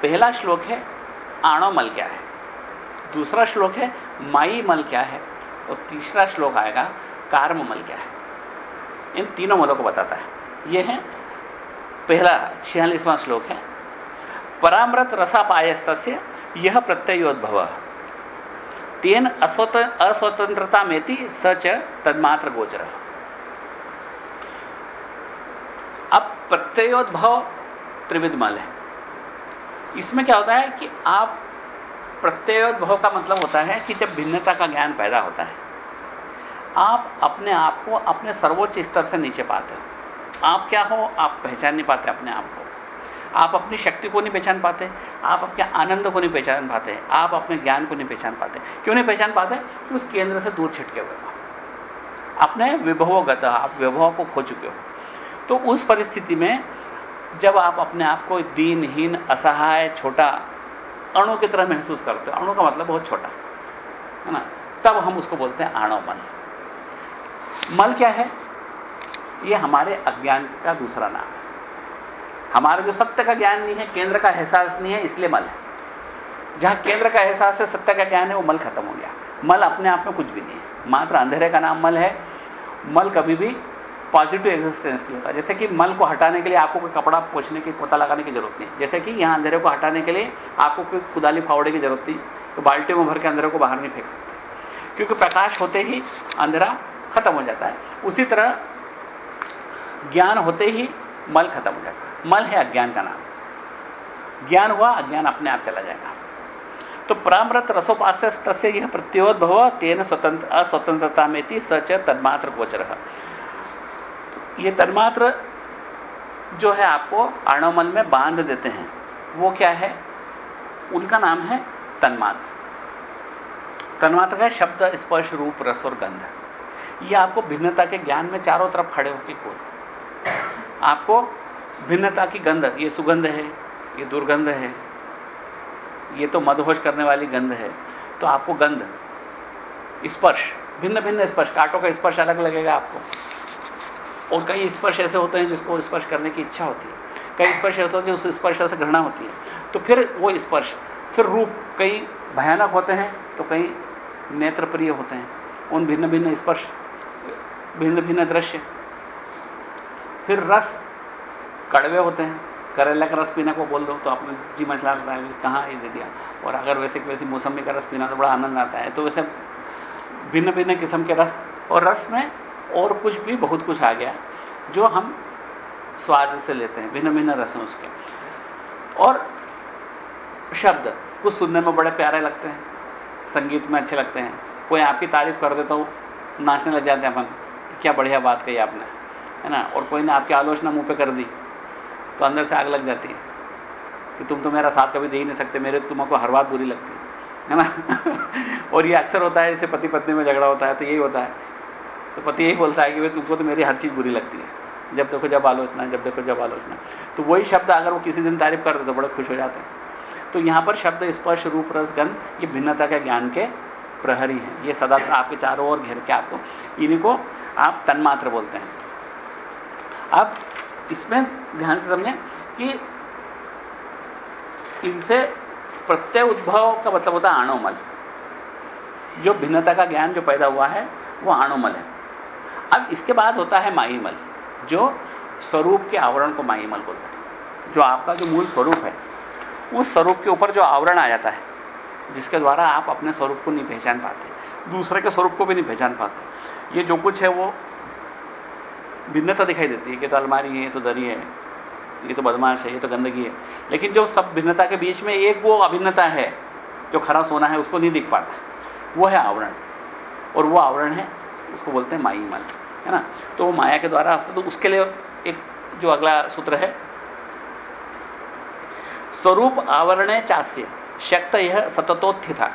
पहला श्लोक है आणो मल क्या है? दूसरा श्लोक है, माई मल क्या है? और तीसरा श्लोक आएगा, कार्म मल क्या है? इन तीनों मलों को बताता है। यह है, पहला छियालीसवां श्लोक है, परामृत रसापायस्त यह प्रत्ययोद्भव। तेन अस्वतंत्रता में सच तन्मात्र गोचर अब प्रत्ययोद्भव त्रिविध मल है। इसमें क्या होता है कि आप प्रत्ययोद्भव का मतलब होता है कि जब भिन्नता का ज्ञान पैदा होता है, आप अपने आप को अपने सर्वोच्च स्तर से नीचे पाते हो। आप क्या हो? आप पहचान नहीं पाते अपने आप को। आप अपनी शक्ति को नहीं पहचान पाते, आप अपने आनंद को नहीं पहचान पाते, आप अपने ज्ञान को नहीं पहचान पाते। क्यों नहीं पहचान पाते? उस केंद्र से दूर छिटके हुए अपने विभवगत, आप विभव को खो चुके हो। तो उस परिस्थिति में जब आप अपने आप को दीनहीन, असहाय, छोटा अणु की तरह महसूस करते हो, अणु का मतलब बहुत छोटा, है ना? तब हम उसको बोलते हैं आणव मल। मल क्या है? यह हमारे अज्ञान का दूसरा नाम हमारा जो सत्य का ज्ञान नहीं है, केंद्र का एहसास नहीं है, इसलिए मल है। जहाँ केंद्र का एहसास है, सत्य का ज्ञान है, वो मल खत्म हो गया। मल अपने आप में कुछ भी नहीं है। मात्र अंधेरे का नाम मल है। मल कभी भी पॉजिटिव एग्जिस्टेंस नहीं होता। जैसे कि मल को हटाने के लिए आपको कोई कपड़ा पोछने की, पता लगाने की ज़रूरत नहीं जैसे कि यहाँ अंधेरे को हटाने के लिए आपको कोई कुदाली फावड़े की ज़रूरत नहीं तो बाल्टी में भर के अंधेरे को बाहर नहीं फेंक सकते। क्योंकि प्रकाश होते ही अंधेरा खत्म हो जाता है। उसी तरह ज्ञान होते ही मल खत्म हो जाता है। मल है अज्ञान का नाम। ज्ञान हुआ, अज्ञान अपने आप चला जाएगा। तो परामृत रसोपास्य तस्य यह प्रत्योद्भव, तेन स्वतंत्र, अस्वतंत्रता में थी सच तन्मात्र गोचर। ये तन्मात्र जो है आपको आणवमल में बाँध देते हैं। वो क्या है? उनका नाम है तन्मात्र। तन्मात्र का शब्द, स्पर्श, रूप, रस और गंध। ये आपको भिन्नता के ज्ञान में चारों तरफ़ खड़े होकर खोल आपको भिन्नता की गंध, ये सुगंध है, ये दुर्गंध है, ये तो मदहोश करने वाली गंध है। तो आपको गंध, स्पर्श भिन्न भिन्न स्पर्श, कांटों का स्पर्श अलग लगेगा आपको। और कई स्पर्श ऐसे होते हैं जिसको स्पर्श करने की इच्छा होती है। कई स्पर्श ऐसे होते हैं उस स्पर्श से घृणा होती है। तो फिर वो स्पर्श, फिर रूप, कई भयानक होते हैं तो कई नेत्रप्रिय होते हैं। उन भिन्न भिन्न स्पर्श भिन्न भिन्न दृश्य। फिर रस कड़वे होते हैं। करेला का रस पीने को बोल दो तो आपने जी है कहाँ ये दे दिया। और अगर वैसे वैसे मौसमी का रस पीना तो बड़ा आनंद आता है। तो वैसे भिन्न भिन्न किस्म के रस और रस में और कुछ भी बहुत कुछ आ गया जो हम स्वाद से लेते हैं। भिन्न भिन्न रस उसके। और शब्द कुछ सुनने में बड़े प्यारे लगते हैं। संगीत में अच्छे लगते हैं। कोई आपकी तारीफ़ कर दे तो नाचने लग जाते हैं अपन क्या बढ़िया बात कही आपने, है ना? और कोई ने आपकी आलोचना मुँह पे कर दी तो अंदर से आग लग जाती है कि तुम तो मेरा साथ कभी दे ही नहीं सकते, मेरे तो तुमको हर बात बुरी लगती है ना? और ये अक्सर होता है, जैसे पति पत्नी में झगड़ा होता है तो यही होता है। तो पति यही बोलता है कि भाई तुमको तो मेरी हर चीज़ बुरी लगती है, जब देखो जब आलोचना जब देखो जब आलोचना तो वही शब्द अगर वो किसी दिन तारीफ़ कर दे तो बड़े खुश हो जाते हैं। तो यहाँ पर शब्द स्पर्श रूप रस गंध ये भिन्नता के ज्ञान के प्रहरी हैं। ये सदा आपके चारों ओर घेर के आपको, इन्हीं को आप तन्मात्र बोलते हैं। अब इसमें ध्यान से समझें कि इनसे प्रत्यय उद्भव का मतलब होता है आणोमल। जो भिन्नता का ज्ञान जो पैदा हुआ है, वो आणोमल है। अब इसके बाद होता है माईमल, जो स्वरूप के आवरण को माईमल बोलते हैं। जो आपका जो मूल स्वरूप है, उस स्वरूप के ऊपर जो आवरण आ जाता है, जिसके द्वारा आप अपने स्वरूप को नहीं पहचान पाते, दूसरे के स्वरूप को भी नहीं पहचान पाते। ये जो कुछ है, वो भिन्नता दिखाई देती है कि तो अलमारी है तो दरी है, ये तो बदमाश है, ये तो गंदगी है। लेकिन जो सब भिन्नता के बीच में एक वो अभिन्नता है, जो खरा सोना है, उसको नहीं दिख पाता वो है आवरण। और वो आवरण है, उसको बोलते हैं माई मन, है ना? तो वो माया के द्वारा तो उसके लिए एक जो अगला सूत्र है, स्वरूप आवरण चास्य, शक्त यह सततोत्थि था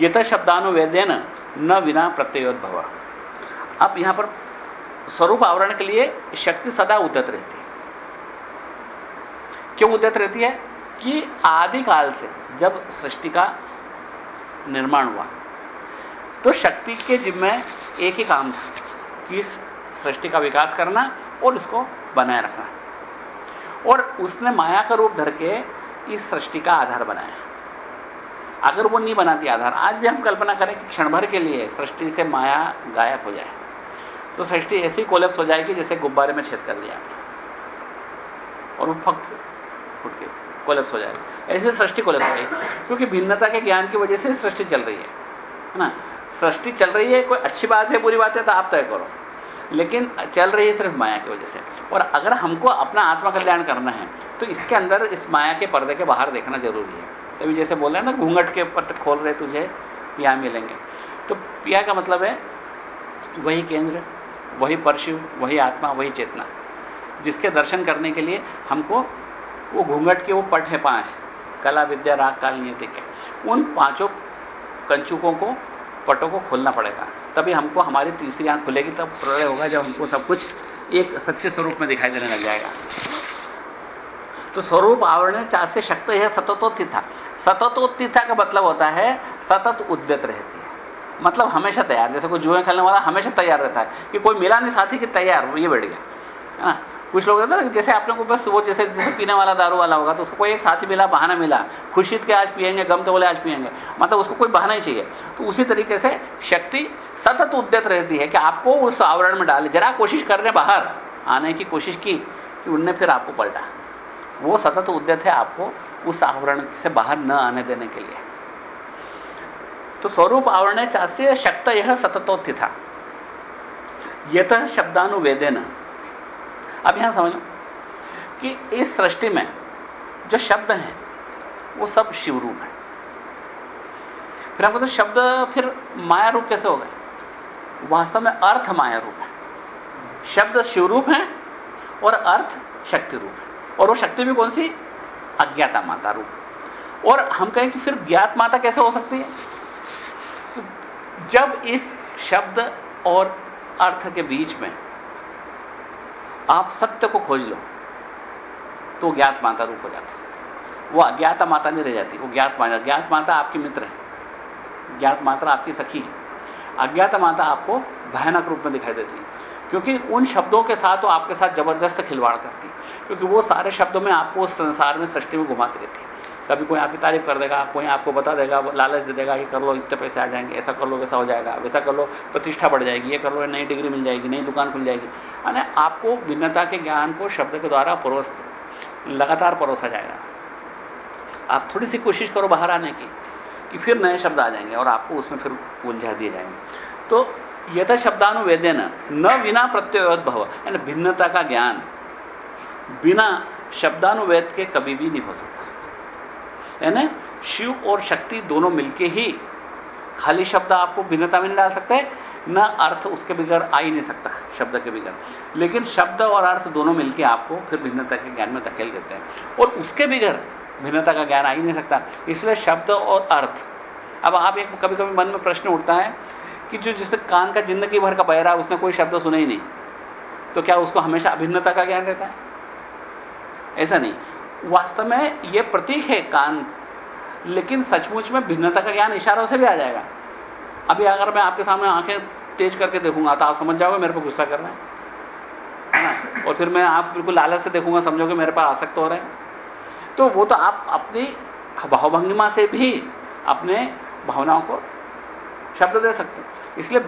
यथ शब्दानुवेद्यन न विना प्रत्ययोद्भव। अब यहाँ पर स्वरूप आवरण के लिए शक्ति सदा उद्यत रहती है। क्यों उद्यत रहती है? कि आदिकाल से जब सृष्टि का निर्माण हुआ तो शक्ति के जिम्मे एक ही काम था, कि सृष्टि का विकास करना और इसको बनाए रखना। और उसने माया का रूप धर के इस सृष्टि का आधार बनाया। अगर वो नहीं बनाती आधार, आज भी हम कल्पना करें कि क्षण भर के लिए सृष्टि से माया गायब हो जाए। तो सृष्टि ऐसी कोलेप्स हो जाएगी जैसे गुब्बारे में छेद कर दिया और वो फक से फुट के कोलेप्स हो जाएगा। ऐसे सृष्टि कोलेप्स हो जाएगी। क्योंकि भिन्नता के ज्ञान की वजह से सृष्टि चल रही है। ना? सृष्टि चल रही है, कोई अच्छी बात है, बुरी बात है तो आप तय करो। लेकिन चल रही है सिर्फ़ माया की वजह से। और अगर हमको अपना आत्मा कल्याण करना है तो इसके अंदर इस माया के पर्दे के बाहर देखना ज़रूरी है। तभी जैसे बोल रहे हैं ना, घूंघट के पट खोल रहे, तुझे पिया मिलेंगे। तो पिया का मतलब है, वही केंद्र। वही परशु, वही आत्मा, वही चेतना। जिसके दर्शन करने के लिए हमको वो घूंघट के वो पट है पाँच। कला, विद्या, राग काल नियति के उन पाँचों कंचुकों को, पटों को खोलना पड़ेगा। तभी हमको हमारी तीसरी आँख खुलेगी, तब प्रलय होगा जब हमको सब कुछ एक सच्चे स्वरूप में दिखाई देने लग जाएगा। तो स्वरूप आवरण चार से शक्त है सततोत्थिता सततोत्थिता का मतलब होता है सतत उद्यत रहती। मतलब हमेशा तैयार। जैसे कोई जुए खेलने वाला हमेशा तैयार रहता है कि कोई मिला नहीं साथी कि तैयार ये बैठ गया, है ना? कुछ लोग रहते ना जैसे आपने को बस वो जैसे जैसे पीने वाला दारू वाला होगा तो उसको कोई एक साथी मिला, बहाना मिला, खुशी के आज पिएँगे गम तो बोले आज पिएँगे मतलब उसको कोई बहाना ही चाहिए। तो उसी तरीके से शक्ति सतत उद्यत रहती है कि आपको उस आवरण में डाले। जरा कोशिश कर रहे बाहर, आने की कोशिश की, कि उनने फिर आपको पलटा। वो सतत उद्यत है आपको उस आवरण से बाहर न आने देने के लिए। तो स्वरूप आवरण चास्य शक्त यह सततोत्थि था यत शब्दानुवेदेन। अब यहाँ समझो कि इस सृष्टि में जो शब्द हैं, वो सब शिवरूप है। फिर आपको तो शब्द फिर माया रूप कैसे हो गए? वास्तव में अर्थ माया रूप है। शब्द शिवरूप है और अर्थ शक्ति रूप है। और वो शक्ति भी कौन सी? अज्ञाता माता रूप। और हम कहें कि फिर ज्ञात माता कैसे हो सकती है? जब इस शब्द और अर्थ के बीच में आप सत्य को खोज लो तो ज्ञात माता रूप हो जाता है। वो अज्ञाता माता नहीं रह जाती, वो ज्ञात माता ज्ञात माता आपकी मित्र है। ज्ञात माता आपकी सखी है। अज्ञात माता आपको भयानक रूप में दिखाई देती है। क्योंकि उन शब्दों के साथ वो आपके साथ ज़बरदस्त खिलवाड़ करती है। क्योंकि वो सारे शब्दों में आपको उस संसार में सृष्टि में घुमाती रहती है। कभी कोई आपकी तारीफ़ कर देगा, कोई आपको बता देगा, लालच दे देगा कि कर लो, इतने पैसे आ जाएँगे, ऐसा कर लो, वैसा हो जाएगा, वैसा कर लो, प्रतिष्ठा बढ़ जाएगी, ये कर लो, नई डिग्री मिल जाएगी, नई दुकान खुल जाएगी। यानी आपको भिन्नता के ज्ञान को शब्द के द्वारा परोस, लगातार परोसा जाएगा। आप थोड़ी सी कोशिश करो बाहर आने की, कि फिर नए शब्द आ जाएँगे और आपको उसमें फिर उलझा दिए जाएँगे। तो यथ शब्दानुवेदन न बिना प्रत्ययोद्भव यानी भिन्नता का ज्ञान बिना शब्दानुवेद के कभी भी नहीं हो सकता। यानी शिव और शक्ति दोनों मिलके ही खाली शब्द आपको भिन्नता में नहीं डाल सकते, न अर्थ उसके बगैर आ ही नहीं सकता, शब्द के बगैर। लेकिन शब्द और अर्थ दोनों मिलके आपको फिर भिन्नता के ज्ञान में धकेल देते हैं। और उसके बगैर भिन्नता का ज्ञान आ ही नहीं सकता। इसलिए शब्द और अर्थ। अब आप एक कभी कभी मन में प्रश्न उठता है कि जो जिसने कान का ज़िंदगी भर का बहरा उसने कोई शब्द सुने ही नहीं। तो क्या उसको हमेशा अभिन्नता का ज्ञान रहता है? ऐसा नहीं। वास्तव में यह प्रतीक है कान। लेकिन सचमुच में भिन्नता का ज्ञान इशारों से भी आ जाएगा। अभी अगर मैं आपके सामने आँखें तेज करके देखूँगा तो आप समझ जाओगे मेरे को गुस्सा कर रहे हैं। है और फिर मैं आप बिल्कुल लालच से देखूँगा, समझोगे मेरे पास आसक्त हो रहे हैं। तो वो तो आप अपनी भावभंगिमा से भी अपने भावनाओं को शब्द दे सकते हैं। इसलिए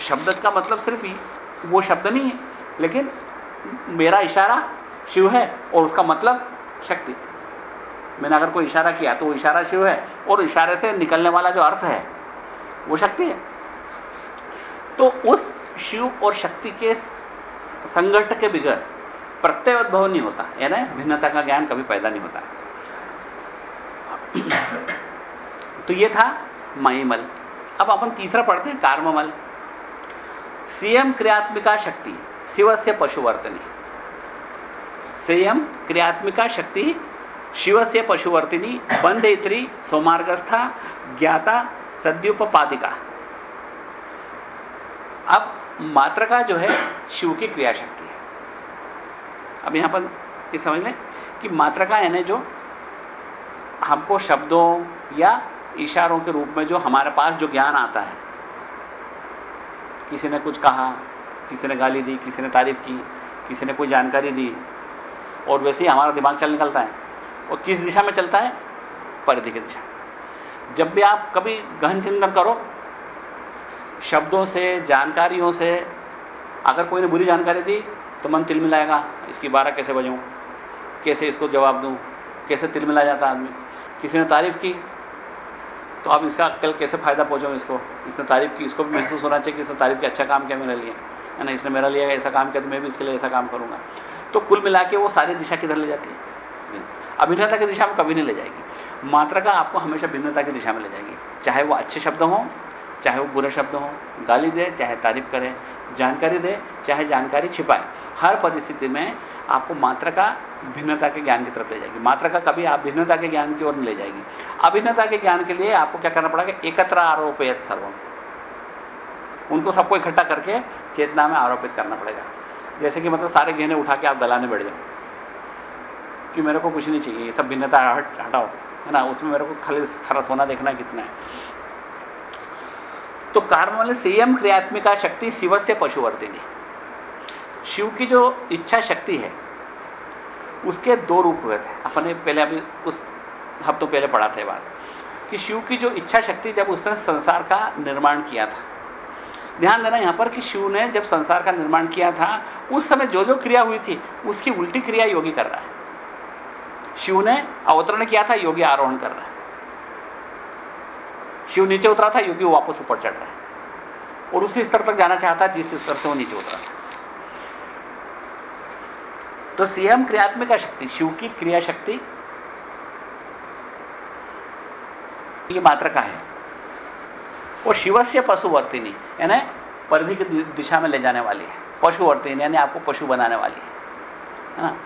शब्द का मतलब सिर्फ़ वो शब्द नहीं है। लेकिन मेरा इशारा शिव है, और उसका मतलब शक्ति। मैंने अगर कोई इशारा किया तो वो इशारा शिव है और इशारे से निकलने वाला जो अर्थ है, वो शक्ति है। तो उस शिव और शक्ति के संघट के बिगड़ प्रत्यय उद्भव नहीं होता, यानी भिन्नता का ज्ञान कभी पैदा नहीं होता। तो यह था मईमल अब अपन तीसरा पढ़ते हैं, कार्ममल। सीएम क्रियात्मिका शक्ति शिव से पशुवर्तनी। संयम क्रियात्मिका शक्ति शिव से पशुवर्तिनी बंधयित्री सोमार्गस्था, ज्ञाता सद्युपादिका अब मात्रका जो है, शिव की क्रिया शक्ति है। अब यहाँ पर ये समझ लें कि मात्रका यानी जो हमको शब्दों या इशारों के रूप में जो हमारे पास जो ज्ञान आता है, किसी ने कुछ कहा, किसी ने गाली दी, किसी ने तारीफ़ की, किसी ने कोई जानकारी दी और वैसे ही हमारा दिमाग चल निकलता है। और किस दिशा में चलता है? परिधि की दिशा। जब भी आप कभी गहन चिंतन करो, शब्दों से, जानकारियों से, अगर कोई ने बुरी जानकारी दी तो मन तिल मिलाएगा, इसकी बारह कैसे बजाऊं कैसे इसको जवाब दूँ? कैसे तिल मिला जाता आदमी? किसी ने तारीफ़ की तो आप इसका कल कैसे फ़ायदा पहुंचाऊं इसको? इसने तारीफ़ की, इसको भी महसूस होना चाहिए कि इसने तारीफ़ की अच्छा काम किया मेरे लिए। है ना इसने मेरा लिए ऐसा काम किया तो मैं भी इसके लिए ऐसा काम करूँगा। तो कुल मिला के वो सारी दिशा किधर ले जाती है? अभिन्नता की दिशा में कभी नहीं ले जाएगी। मात्रा का आपको हमेशा भिन्नता की दिशा में ले जाएगी। चाहे वो अच्छे शब्द हों चाहे वो बुरे शब्द हों गाली दे चाहे तारीफ़ करे जानकारी दे चाहे जानकारी छिपाए हर परिस्थिति में आपको मात्रा का भिन्नता के ज्ञान की तरफ़ ले जाएगी। मात्रा का कभी आप भिन्नता के ज्ञान की ओर नहीं ले जाएगी। अभिन्नता के ज्ञान के लिए आपको क्या करना पड़ेगा? एकत्र आरोपित सर्वम। उनको सबको इकट्ठा करके चेतना में आरोपित करना पड़ेगा। जैसे कि मतलब सारे गहने उठा के आप गलाने बैठ जाओ। कि मेरे को कुछ नहीं चाहिए, ये सब भिन्नता हट, हटाओ, है ना? उसमें मेरे को खाली खरा सोना देखना कितना है। तो कार्म वाले संयम क्रियात्मिका शक्ति शिव से पशुवर्तिनी। शिव की जो इच्छा शक्ति है, उसके दो रूप हुए थे। अपने पहले अभी उस हफ्तों पहले पढ़ा था बात। कि शिव की जो इच्छा शक्ति जब उसने संसार का निर्माण किया था। ध्यान देना यहाँ पर कि शिव ने जब संसार का निर्माण किया था उस समय जो जो क्रिया हुई थी, उसकी उल्टी क्रिया योगी कर रहा है। शिव ने अवतरण किया था, योगी आरोहण कर रहा है। शिव नीचे उतरा था, योगी वापस ऊपर चढ़ रहा है। और उसी स्तर तक जाना चाहता जिस स्तर से वो नीचे उतरा था। तो सीएम क्रियात्मिका शक्ति, शिव की क्रिया शक्ति, ये मात्र का है। वो शिव से पशुवर्तिनी, यानी परिधि की दिशा में ले जाने वाली है। पशुवर्तिनी यानी आपको पशु बनाने वाली है। ना?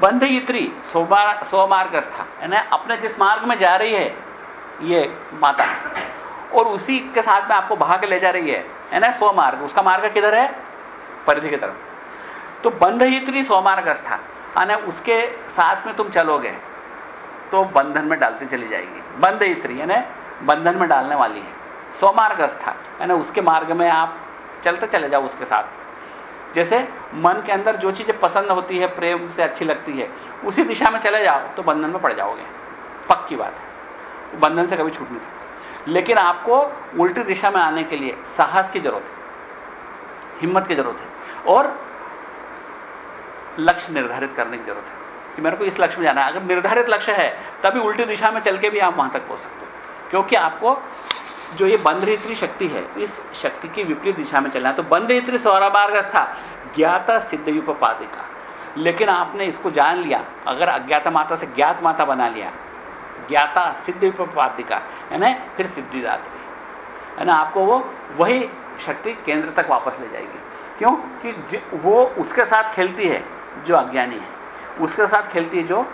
बंध इत्री सोमार्गस्था, यानी अपने जिस मार्ग में जा रही है, ये माता, और उसी के साथ में आपको भाग ले जा रही है ना स्वमार्ग उसका मार्ग किधर है? परिधि की तरफ़। तो बंध इत्री स्वमार्गस्था यानी उसके साथ में तुम चलोगे तो बंधन में डालती चली जाएगी। बंध इत्री यानी बंधन में डालने वाली है। स्वमार्गस्था यानी उसके मार्ग में आप चलते चले जाओ उसके साथ। जैसे मन के अंदर जो चीज़ें पसंद होती है, प्रेम से अच्छी लगती है, उसी दिशा में चले जाओ तो बंधन में पड़ जाओगे। पक्की बात है। बंधन से कभी छूट नहीं सकते। लेकिन आपको उल्टी दिशा में आने के लिए साहस की ज़रूरत है, हिम्मत की ज़रूरत है, और लक्ष्य निर्धारित करने की ज़रूरत है कि मेरे को इस लक्ष्य में जाना है। अगर निर्धारित लक्ष्य है, तभी उल्टी दिशा में चल के भी आप वहाँ तक पहुँच सकते हो। क्योंकि आपको जो ये बंधरित्री शक्ति है, इस शक्ति की विपरीत दिशा में चलना है। तो बंधरित्री सौरमार्ग था, ज्ञाता सिद्धयुपादिका लेकिन आपने इसको जान लिया, अगर अज्ञाता माता से ज्ञात माता बना लिया, ज्ञाता सिद्ध उपादिका यानी फिर सिद्धिदात्री। है ना आपको वो, वही शक्ति केंद्र तक वापस ले जाएगी। क्यों? कि वो उसके साथ खेलती है, जो अज्ञानी है। उसके साथ खेलती है जो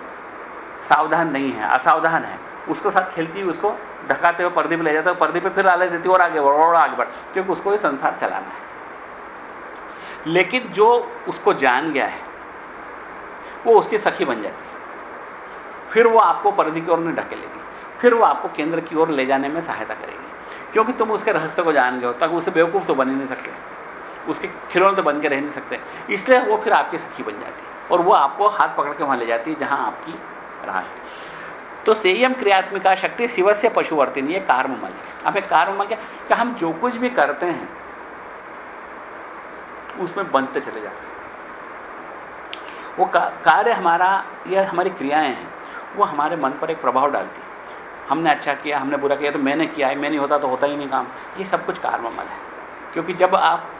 सावधान नहीं है, असावधान है। उसके साथ खेलती हुई उसको ढकाते हुए पर्दे पे ले जाता है, पर्दे पे फिर आले देती और आगे बढ़, और आगे बढ़, क्योंकि उसको ये संसार चलाना है। लेकिन जो उसको जान गया है, वो उसकी सखी बन जाती है। फिर वो आपको पर्दे की ओर नहीं ढकेलेगी फिर वो आपको केंद्र की ओर ले जाने में सहायता करेगी। क्योंकि तुम उसके रहस्य को जान गए हो, तक उसे बेवकूफ़ तो बन ही नहीं सकते। उसके खिलौने तो बन के रह नहीं सकते। इसलिए वो फिर आपकी सखी बन जाती है और वो आपको हाथ पकड़ के वहाँ ले जाती है, जहाँ आपकी राह है। तो संयम क्रियात्मिका शक्ति शिव से पशुवर्तिनी है अब एक कार्ममल क्या? कि हम जो कुछ भी करते हैं, उसमें बनते चले जाते हैं। वो कार्य हमारा, या हमारी क्रियाएँ हैं, वो हमारे मन पर एक प्रभाव डालती है। हमने अच्छा किया, हमने बुरा किया तो मैंने किया है मैं नहीं होता तो होता ही नहीं काम। ये सब कुछ कार्ममल है। क्योंकि जब आप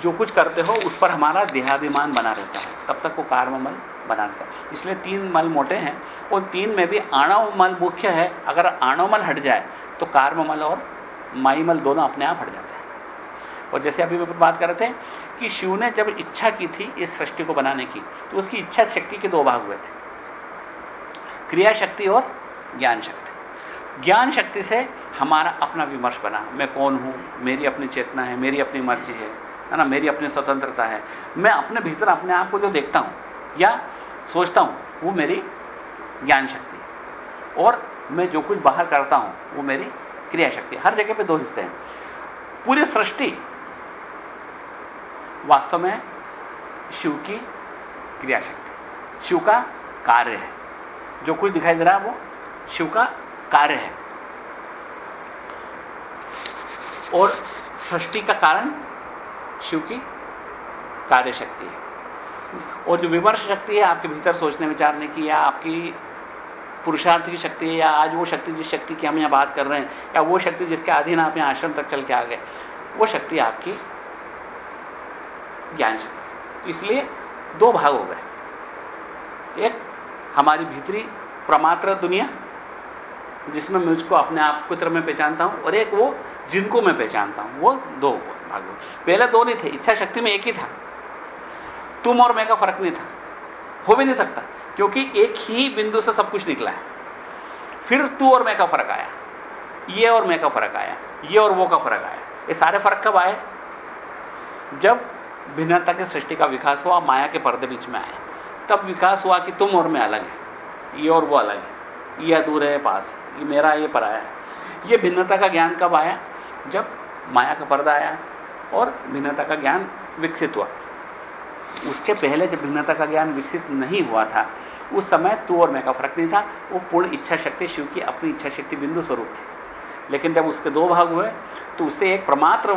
जो कुछ करते हो, उस पर हमारा देहाभिमान बना रहता है। तब तक वो कार्ममल बना रहता है इसलिए तीन मल मोटे हैं। और तीन में भी आणव मल मुख्य है। अगर आणव मल हट जाए तो कार्ममल और माईमल दोनों अपने आप हट जाते हैं। और जैसे अभी मैं बात कर रहे थे कि शिव ने जब इच्छा की थी इस सृष्टि को बनाने की तो उसकी इच्छा शक्ति के दो भाग हुए थे। क्रिया शक्ति और ज्ञान शक्ति। ज्ञान शक्ति से हमारा अपना विमर्श बना। मैं कौन हूँ? मेरी अपनी चेतना है, मेरी अपनी मर्ज़ी है। है ना? मेरी अपनी स्वतंत्रता है। मैं अपने भीतर अपने आप को जो देखता हूँ, या सोचता हूँ, वो मेरी ज्ञान शक्ति और मैं जो कुछ बाहर करता हूँ, वो मेरी क्रिया शक्ति हर जगह पे दो हिस्से हैं। पूरी सृष्टि वास्तव में शिव की क्रिया शक्ति शिव का कार्य है। जो कुछ दिखाई दे रहा है, वो शिव का कार्य है। और सृष्टि का कारण शिव की कार्य शक्ति है। और जो विमर्श शक्ति है आपके भीतर सोचने, विचारने की, या आपकी पुरुषार्थ की शक्ति है, या आज वो शक्ति, जिस शक्ति की हम यहाँ बात कर रहे हैं, या वो शक्ति जिसके अधीन आप यहाँ आश्रम तक चल के आ गए, वो शक्ति आपकी ज्ञान शक्ति इसलिए दो भाग हो गए। एक, हमारी भीतरी प्रमात्र दुनिया, जिसमें मुझको अपने आप को तरह मैं पहचानता हूँ, और एक वो जिनको मैं पहचानता हूँ, वो दो भाग पहले दो नहीं थे, इच्छा शक्ति में एक ही था। तुम और मैं का फ़र्क नहीं था। हो भी नहीं सकता, क्योंकि एक ही बिंदु से सब कुछ निकला है। फिर तू और मैं का फ़र्क आया, ये और मैं का फ़र्क आया, ये और वो का फ़र्क आया। ये सारे फ़र्क कब आए? जब भिन्नता की सृष्टि का विकास हुआ, माया के पर्दे बीच में आए। तब विकास हुआ कि तुम और मैं अलग है, ये और वो अलग है। ये दूर है पास ये मेरा ये पराया है। ये भिन्नता का ज्ञान कब आया? जब माया का पर्दा आया और भिन्नता का ज्ञान विकसित हुआ। उसके पहले जब भिन्नता का ज्ञान विकसित नहीं हुआ था, उस समय तू और मैं का फ़र्क नहीं था। वो पूर्ण इच्छा शक्ति शिव की अपनी इच्छा शक्ति बिंदु स्वरूप थी। लेकिन जब उसके दो भाग हुए तो उससे एक प्रमात्र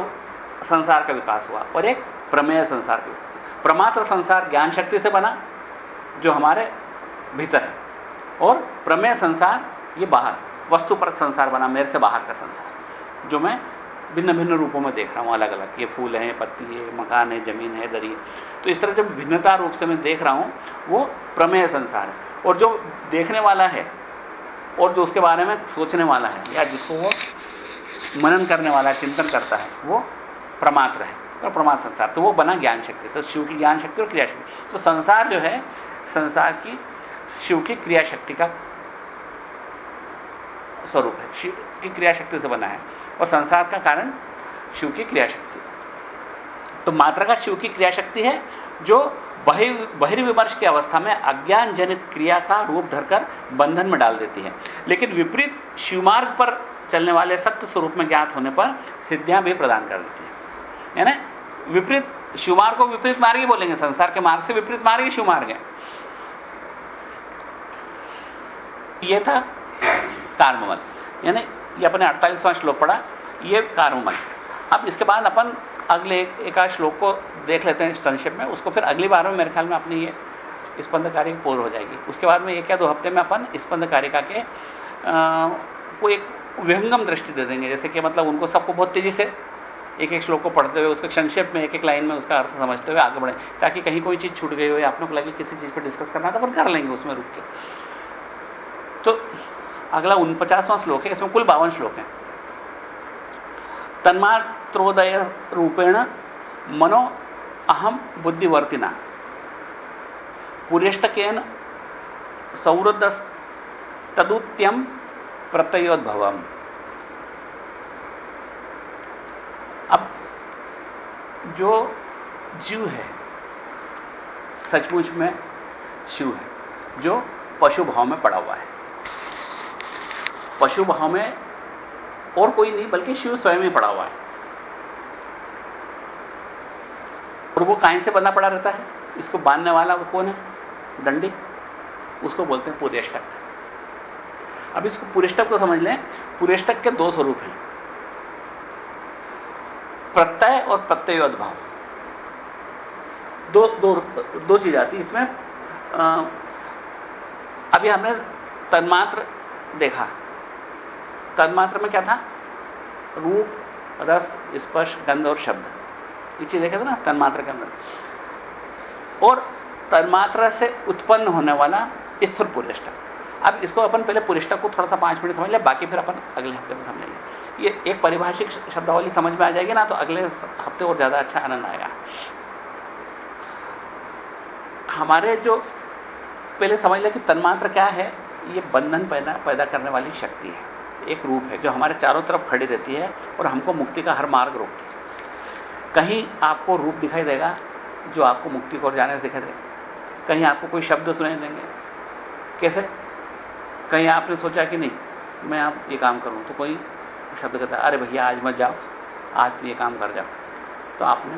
संसार का विकास हुआ और एक प्रमेय संसार का विकास प्रमात्र संसार ज्ञान शक्ति से बना, जो हमारे भीतर है। और प्रमेय संसार ये बाहर, वस्तुपरक संसार बना, मेरे से बाहर का संसार, जो मैं भिन्न भिन्न रूपों में देख रहा हूँ अलग अलग ये फूल है, पत्ती है, मकान है, ज़मीन है, दरी तो इस तरह जब भिन्नता रूप से मैं देख रहा हूँ, वो प्रमेय संसार है। और जो देखने वाला है, और जो उसके बारे में सोचने वाला है, या जिसको वो मनन करने वाला है, चिंतन करता है, वो प्रमात्र है, और प्रमात्र संसार। तो वो बना ज्ञान शक्ति से, शिव की ज्ञान शक्ति और क्रिया शक्ति। तो संसार जो है, संसार की, शिव की क्रिया शक्ति का स्वरूप है, शिव की क्रिया शक्ति से बना है। और संसार का कारण शिव की क्रियाशक्ति। तो मात्रा का शिव की क्रिया शक्ति है, जो बहिर्विमर्श की अवस्था में अज्ञान जनित क्रिया का रूप धरकर बंधन में डाल देती है। लेकिन विपरीत शिवमार्ग पर चलने वाले सत्य स्वरूप में ज्ञात होने पर सिद्धियाँ भी प्रदान कर देती है। यानी विपरीत शिवमार्ग को विपरीत मार्ग ही बोलेंगे, संसार के मार्ग से विपरीत मार्ग ही शिवमार्ग है। यह था कार्ममल यानी ये अपने अड़तालीसवां श्लोक पढ़ा, ये कार्ममल अब इसके बाद अपन अगले एक श्लोक को देख लेते हैं संक्षेप में, उसको फिर अगली बार में मेरे ख्याल में अपनी ये स्पंद कारिका पूर्ण हो जाएगी। उसके बाद में एक या दो हफ़्ते में अपन स्पंद कारिका के को एक विहंगम दृष्टि दे देंगे। जैसे कि मतलब उनको सबको बहुत तेज़ी से एक एक श्लोक को पढ़ते हुए, उसके संक्षेप में, एक एक लाइन में उसका अर्थ समझते हुए आगे बढ़े, ताकि कहीं कोई चीज़ छूट गई हो या आप लोग लगे किसी चीज़ पर डिस्कस करना तो अपन कर लेंगे उसमें रुक के। तो अगला उनपचासवां श्लोक है, इसमें कुल बावन श्लोक हैं। तन्मात्रोदय रूपेण मनो अहम बुद्धिवर्तिना। पुरेष्टकेन सौहृदस्तदुत्यम प्रत्ययोद्भवम। अब जो जीव है, सचमुच में शिव है, जो पशु भाव में पड़ा हुआ है। पशु भाव में और कोई नहीं बल्कि शिव स्वयं ही पड़ा हुआ है। और वो काहे से बंधा पड़ा रहता है? इसको बांधने वाला वो कौन है? दंडी। उसको बोलते हैं पुरेष्टक अब इसको पुरेष्टक को समझ लें पुरेष्टक के दो स्वरूप हैं। प्रत्यय और प्रत्ययोद्भाव। दो दो दो चीज़ आती इसमें आ, अभी हमने तन्मात्र देखा। तन्मात्र में क्या था? रूप, रस, स्पर्श, गंध और शब्द। ये चीज़ देखे थे ना, तन्मात्र के अंदर। और तन्मात्रा से उत्पन्न होने वाला स्थूल पुरिष्टक अब इसको अपन पहले पुरिष्टक को थोड़ा सा पाँच मिनट समझ ले, बाकी फिर अपन अगले हफ़्ते में समझेंगे। ये एक परिभाषिक शब्दावली समझ में आ जाएगी ना तो अगले हफ़्ते और ज़्यादा अच्छा आनंद आएगा। हमारे जो पहले समझ लें कि तन्मात्र क्या है, ये बंधन पैदा करने वाली शक्ति है। एक रूप है, जो हमारे चारों तरफ़ खड़ी रहती है और हमको मुक्ति का हर मार्ग रोकती है। कहीं आपको रूप दिखाई देगा, जो आपको मुक्ति को और जाने से दिखाई देगा। कहीं आपको कोई शब्द सुनाई देंगे। कैसे? कहीं आपने सोचा कि नहीं, मैं आप ये काम करूँ तो कोई शब्द कहता अरे भैया, आज मत जाओ, आज तो ये काम कर जाओ। तो आपने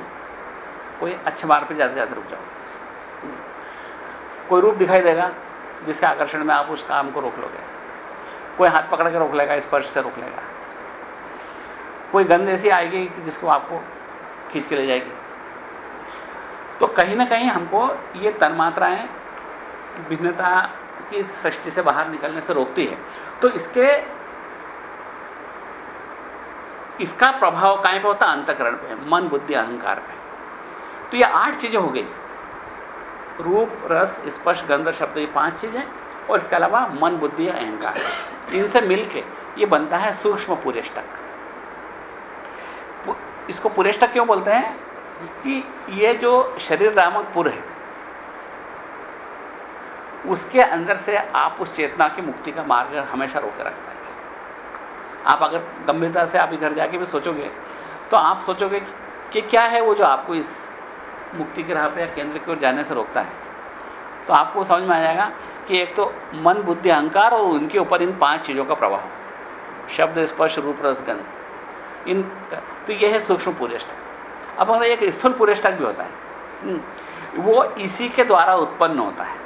कोई अच्छे मार्ग पर जाते जाते रुक जाओ। कोई रूप दिखाई देगा, जिसके आकर्षण में आप उस काम को रोक लोगे। कोई हाथ पकड़ के रोक लेगा, स्पर्श से रोक लेगा। कोई गंध ऐसी आएगी कि जिसको आपको खींच के ले जाएगी। तो कहीं ना कहीं हमको ये तन्मात्राएँ भिन्नता की सृष्टि से बाहर निकलने से रोकती है। तो इसके, इसका प्रभाव काय पे होता अंतकरण पे, मन, बुद्धि, अहंकार पे। तो ये आठ चीज़ें हो गई। रूप, रस, स्पर्श, गंध, शब्द, ये पाँच चीज़ें। और इसके अलावा मन, बुद्धि अहंकार। इनसे मिलके ये बनता है सूक्ष्म पुरेष्टक इसको पुरेष्टक क्यों बोलते हैं? कि ये जो शरीर नामक पुर है, उसके अंदर से आप उस चेतना की मुक्ति का मार्ग हमेशा रोके रखता है। आप अगर गंभीरता से आप इधर जाके भी सोचोगे तो आप सोचोगे कि क्या है वो जो आपको इस मुक्ति के राह पे या केंद्र की ओर जाने से रोकता है। तो आपको समझ में आ जाएगा कि एक तो मन बुद्धि अहंकार और उनके ऊपर इन पाँच चीज़ों का प्रभाव। शब्द स्पर्श रूप रस गंध। इन तो यह है सूक्ष्म पुरेष्ठ। अब अगर एक स्थूल पुरेष्ठक भी होता है। हम्म, वो इसी के द्वारा उत्पन्न होता है।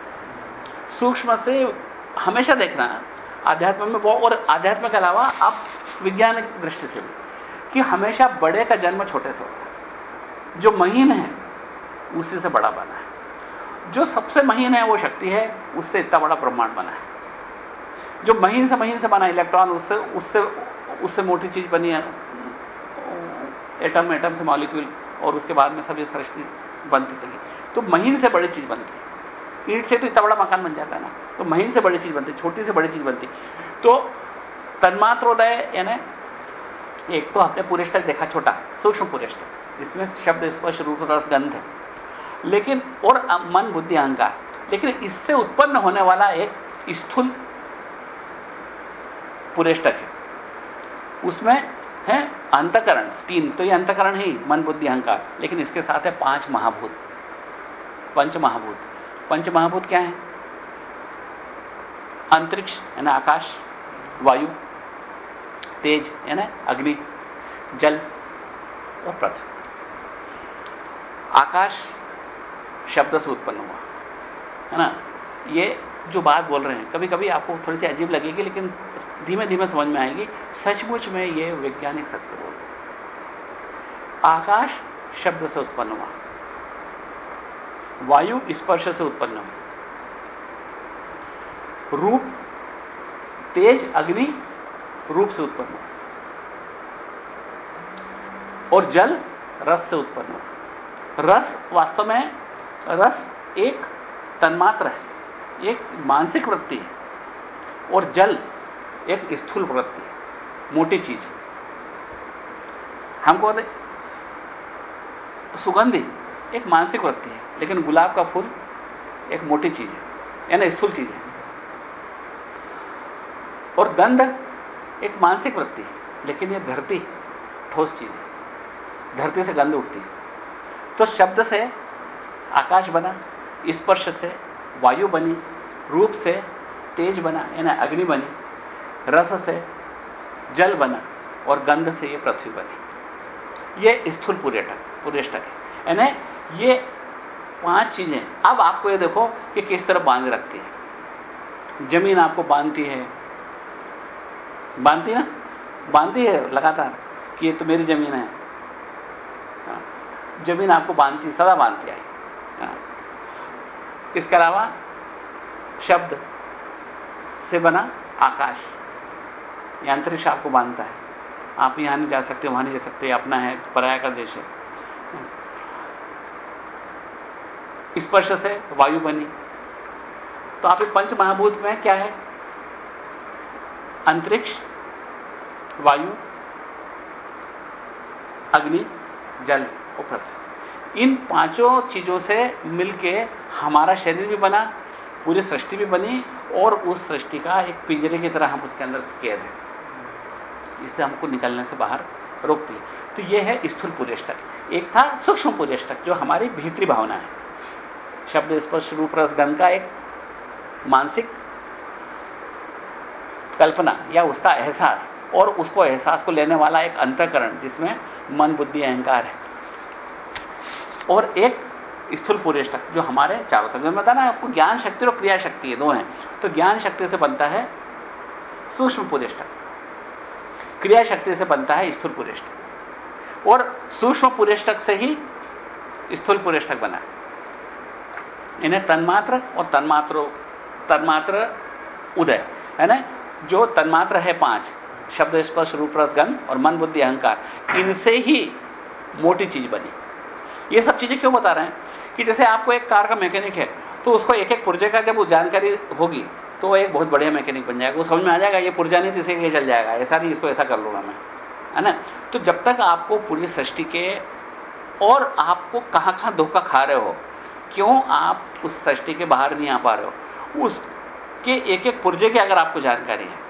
सूक्ष्म से हमेशा देखना आध्यात्म में वो और आध्यात्म के अलावा आप विज्ञानिक दृष्टि से भी कि हमेशा बड़े का जन्म छोटे से होता है। जो महीन है उसी से बड़ा बना है। जो सबसे महीन है वो शक्ति है, उससे इतना बड़ा ब्रह्मांड बना है। जो महीन से महीन से बना इलेक्ट्रॉन, उससे उससे उससे मोटी चीज़ बनी है, एटम एटम से मॉलिक्यूल, और उसके बाद में सभी सृष्टि बनती चली। तो महीन से बड़ी चीज़ बनती है। ईट से तो इतना बड़ा मकान बन जाता है ना। तो महीन से बड़ी चीज़ बनती छोटी से बड़ी चीज़ बनती तो तन्मात्रोदय, यानी एक तो आपने पुरेष्टक देखा, छोटा, सूक्ष्म पुरेष्टक जिसमें शब्द स्पर्श, रूप, रस, गंध है लेकिन और मन बुद्धि अहंकार। लेकिन इससे उत्पन्न होने वाला एक स्थूल पुरेष्टक है। उसमें है अंतकरण, तीन। तो ये अंतकरण ही मन बुद्धि अहंकार। लेकिन इसके साथ है पाँच महाभूत। पंच महाभूत। पंच महाभूत क्या है? अंतरिक्ष, यानी आकाश, वायु, तेज, यानी अग्नि, जल और पृथ्वी। आकाश शब्द से उत्पन्न हुआ। है ना? ये जो बात बोल रहे हैं कभी कभी आपको थोड़ी सी अजीब लगेगी, लेकिन धीमे धीमे समझ में आएगी, सचमुच में ये वैज्ञानिक सत्य बोल रहे आकाश शब्द से उत्पन्न हुआ। वायु स्पर्श से उत्पन्न हुई। रूप तेज अग्नि रूप से उत्पन्न हुआ। और जल रस से उत्पन्न हुआ। रस वास्तव में रस एक तन्मात्र है, एक मानसिक वृत्ति है, और जल एक स्थूल वृत्ति है, मोटी चीज़ है। हमको सुगंधी एक मानसिक वृत्ति है, लेकिन गुलाब का फूल एक मोटी चीज़ है, यानी स्थूल चीज़ है। और गंध एक मानसिक वृत्ति है, लेकिन यह धरती, ठोस चीज़ है। धरती से गंध उठती है। तो शब्द से आकाश बना, स्पर्श से वायु बनी, रूप से तेज बना, यानी अग्नि बनी, रस से जल बना और गंध से ये पृथ्वी बनी। ये स्थूल पुरेटक, पुरेष्टक है। यानी ये पाँच चीज़ें, अब आपको ये देखो कि किस तरह बाँध रखती है। ज़मीन आपको बांधती है। बांधती ना? बांधती है लगातार कि ये तो मेरी ज़मीन है। हाँ। ज़मीन आपको बांधती, सदा बांधती आई। इसके अलावा शब्द से बना आकाश। यह अंतरिक्ष आपको बांधता है। आप यहाँ नहीं जा सकते, वहाँ नहीं जा सकते, अपना है, पराया का देश है। स्पर्श से वायु बनी। तो आप पंच महाभूत में क्या है? अंतरिक्ष, वायु, अग्नि, जल पृथ्वी इन पाँचों चीज़ों से मिलके हमारा शरीर भी बना, पूरी सृष्टि भी बनी और उस सृष्टि का एक पिंजरे की तरह हम उसके अंदर कैद हैं। इससे हमको निकलने से बाहर रोकती है। तो यह है स्थूल पुरेष्टक एक था सूक्ष्म पुरेष्टक जो हमारी भीतरी भावना है। शब्द स्पर्श रूप रस गंध का एक मानसिक कल्पना या उसका एहसास और उसको एहसास को लेने वाला एक अंतकरण जिसमें मन, बुद्धि, अहंकार है। और एक स्थूल पुरेष्टक जो हमारे चारों तक। बता ना, आपको ज्ञान शक्ति और क्रिया शक्ति है दो हैं। तो ज्ञान शक्ति से बनता है सूक्ष्म पुरेष्टक क्रिया शक्ति से बनता है स्थूल पुरेष्टक और सूक्ष्म पुरेष्टक से ही स्थूल पुरेष्टक बना इन्हें तन्मात्र और तन्मात्र तन्मात्र उदय, है ना? जो तन्मात्र है पाँच, शब्द स्पर्श, रूप, रस, गंध और मन, बुद्धि, अहंकार, इनसे ही मोटी चीज़ बनी। ये सब चीज़ें क्यों बता रहे हैं? कि जैसे आपको एक कार का मैकेनिक है तो उसको एक एक पुर्जे का जब वो जानकारी होगी तो एक बहुत बढ़िया मैकेनिक बन जाएगा। वो समझ में आ जाएगा, ये पुर्जा नहीं जिसे ये चल जाएगा। ऐसा नहीं, इसको ऐसा कर लूँगा मैं। है ना? तो जब तक आपको पूरी सृष्टि के और आपको कहाँ कहाँ धोखा खा रहे हो, क्यों आप उस सृष्टि के बाहर नहीं आ पा रहे हो? उसके एक एक पुर्जे की अगर आपको जानकारी है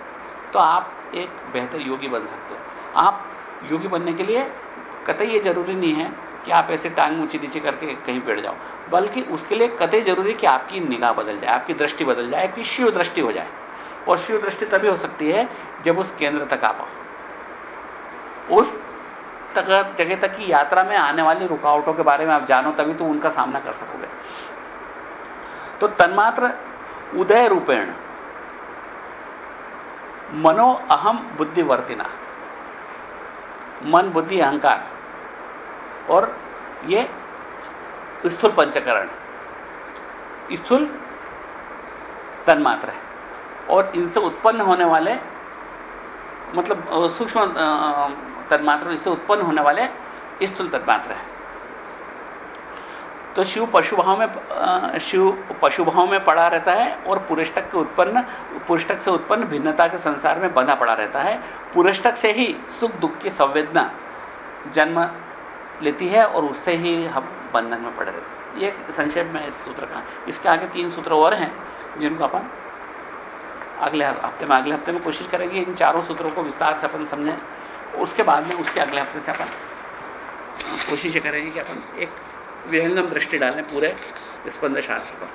तो आप एक बेहतर योगी बन सकते हो। आप योगी बनने के लिए कतई ये ज़रूरी नहीं है कि आप ऐसे टांग ऊँची नीचे करके कहीं बैठ जाओ। बल्कि उसके लिए कतई ज़रूरी कि आपकी निगाह बदल जाए, आपकी दृष्टि बदल जाए, आपकी शिव दृष्टि हो जाए। और शिव दृष्टि तभी हो सकती है जब उस केंद्र तक आ पाओ उस तक, जगह तक की यात्रा में आने वाली रुकावटों के बारे में आप जानो, तभी तो उनका सामना कर सकोगे। तो तन्मात्र उदय रूपेण मनो अहम बुद्धिवर्तिना मन बुद्धि अहंकार। और ये स्थूल पंचकरण। स्थूल तन्मात्र है। और इनसे उत्पन्न होने वाले मतलब सूक्ष्म तन्मात्र, इससे उत्पन्न होने वाले स्थूल तन्मात्र है। तो शिव पशुभाव में शिव पशुभाव में पड़ा रहता है और पुरुषटक के उत्पन्न पुरुषटक से उत्पन्न भिन्नता के संसार में बंधा पड़ा रहता है। पुरुषटक से ही सुख, दुख की संवेदना जन्म लेती है और उससे ही हम बंधन में पड़े रहते हैं। ये संक्षेप में इस सूत्र का इसके आगे तीन सूत्र और हैं, जिनको अपन अगले हफ़्ते में, अगले हफ़्ते में कोशिश करेंगे इन चारों सूत्रों को विस्तार से अपन समझें। उसके बाद में, उसके अगले हफ़्ते से अपन कोशिश करेंगे कि अपन एक विहंगम दृष्टि डालें पूरे स्पंद शास्त्र पर।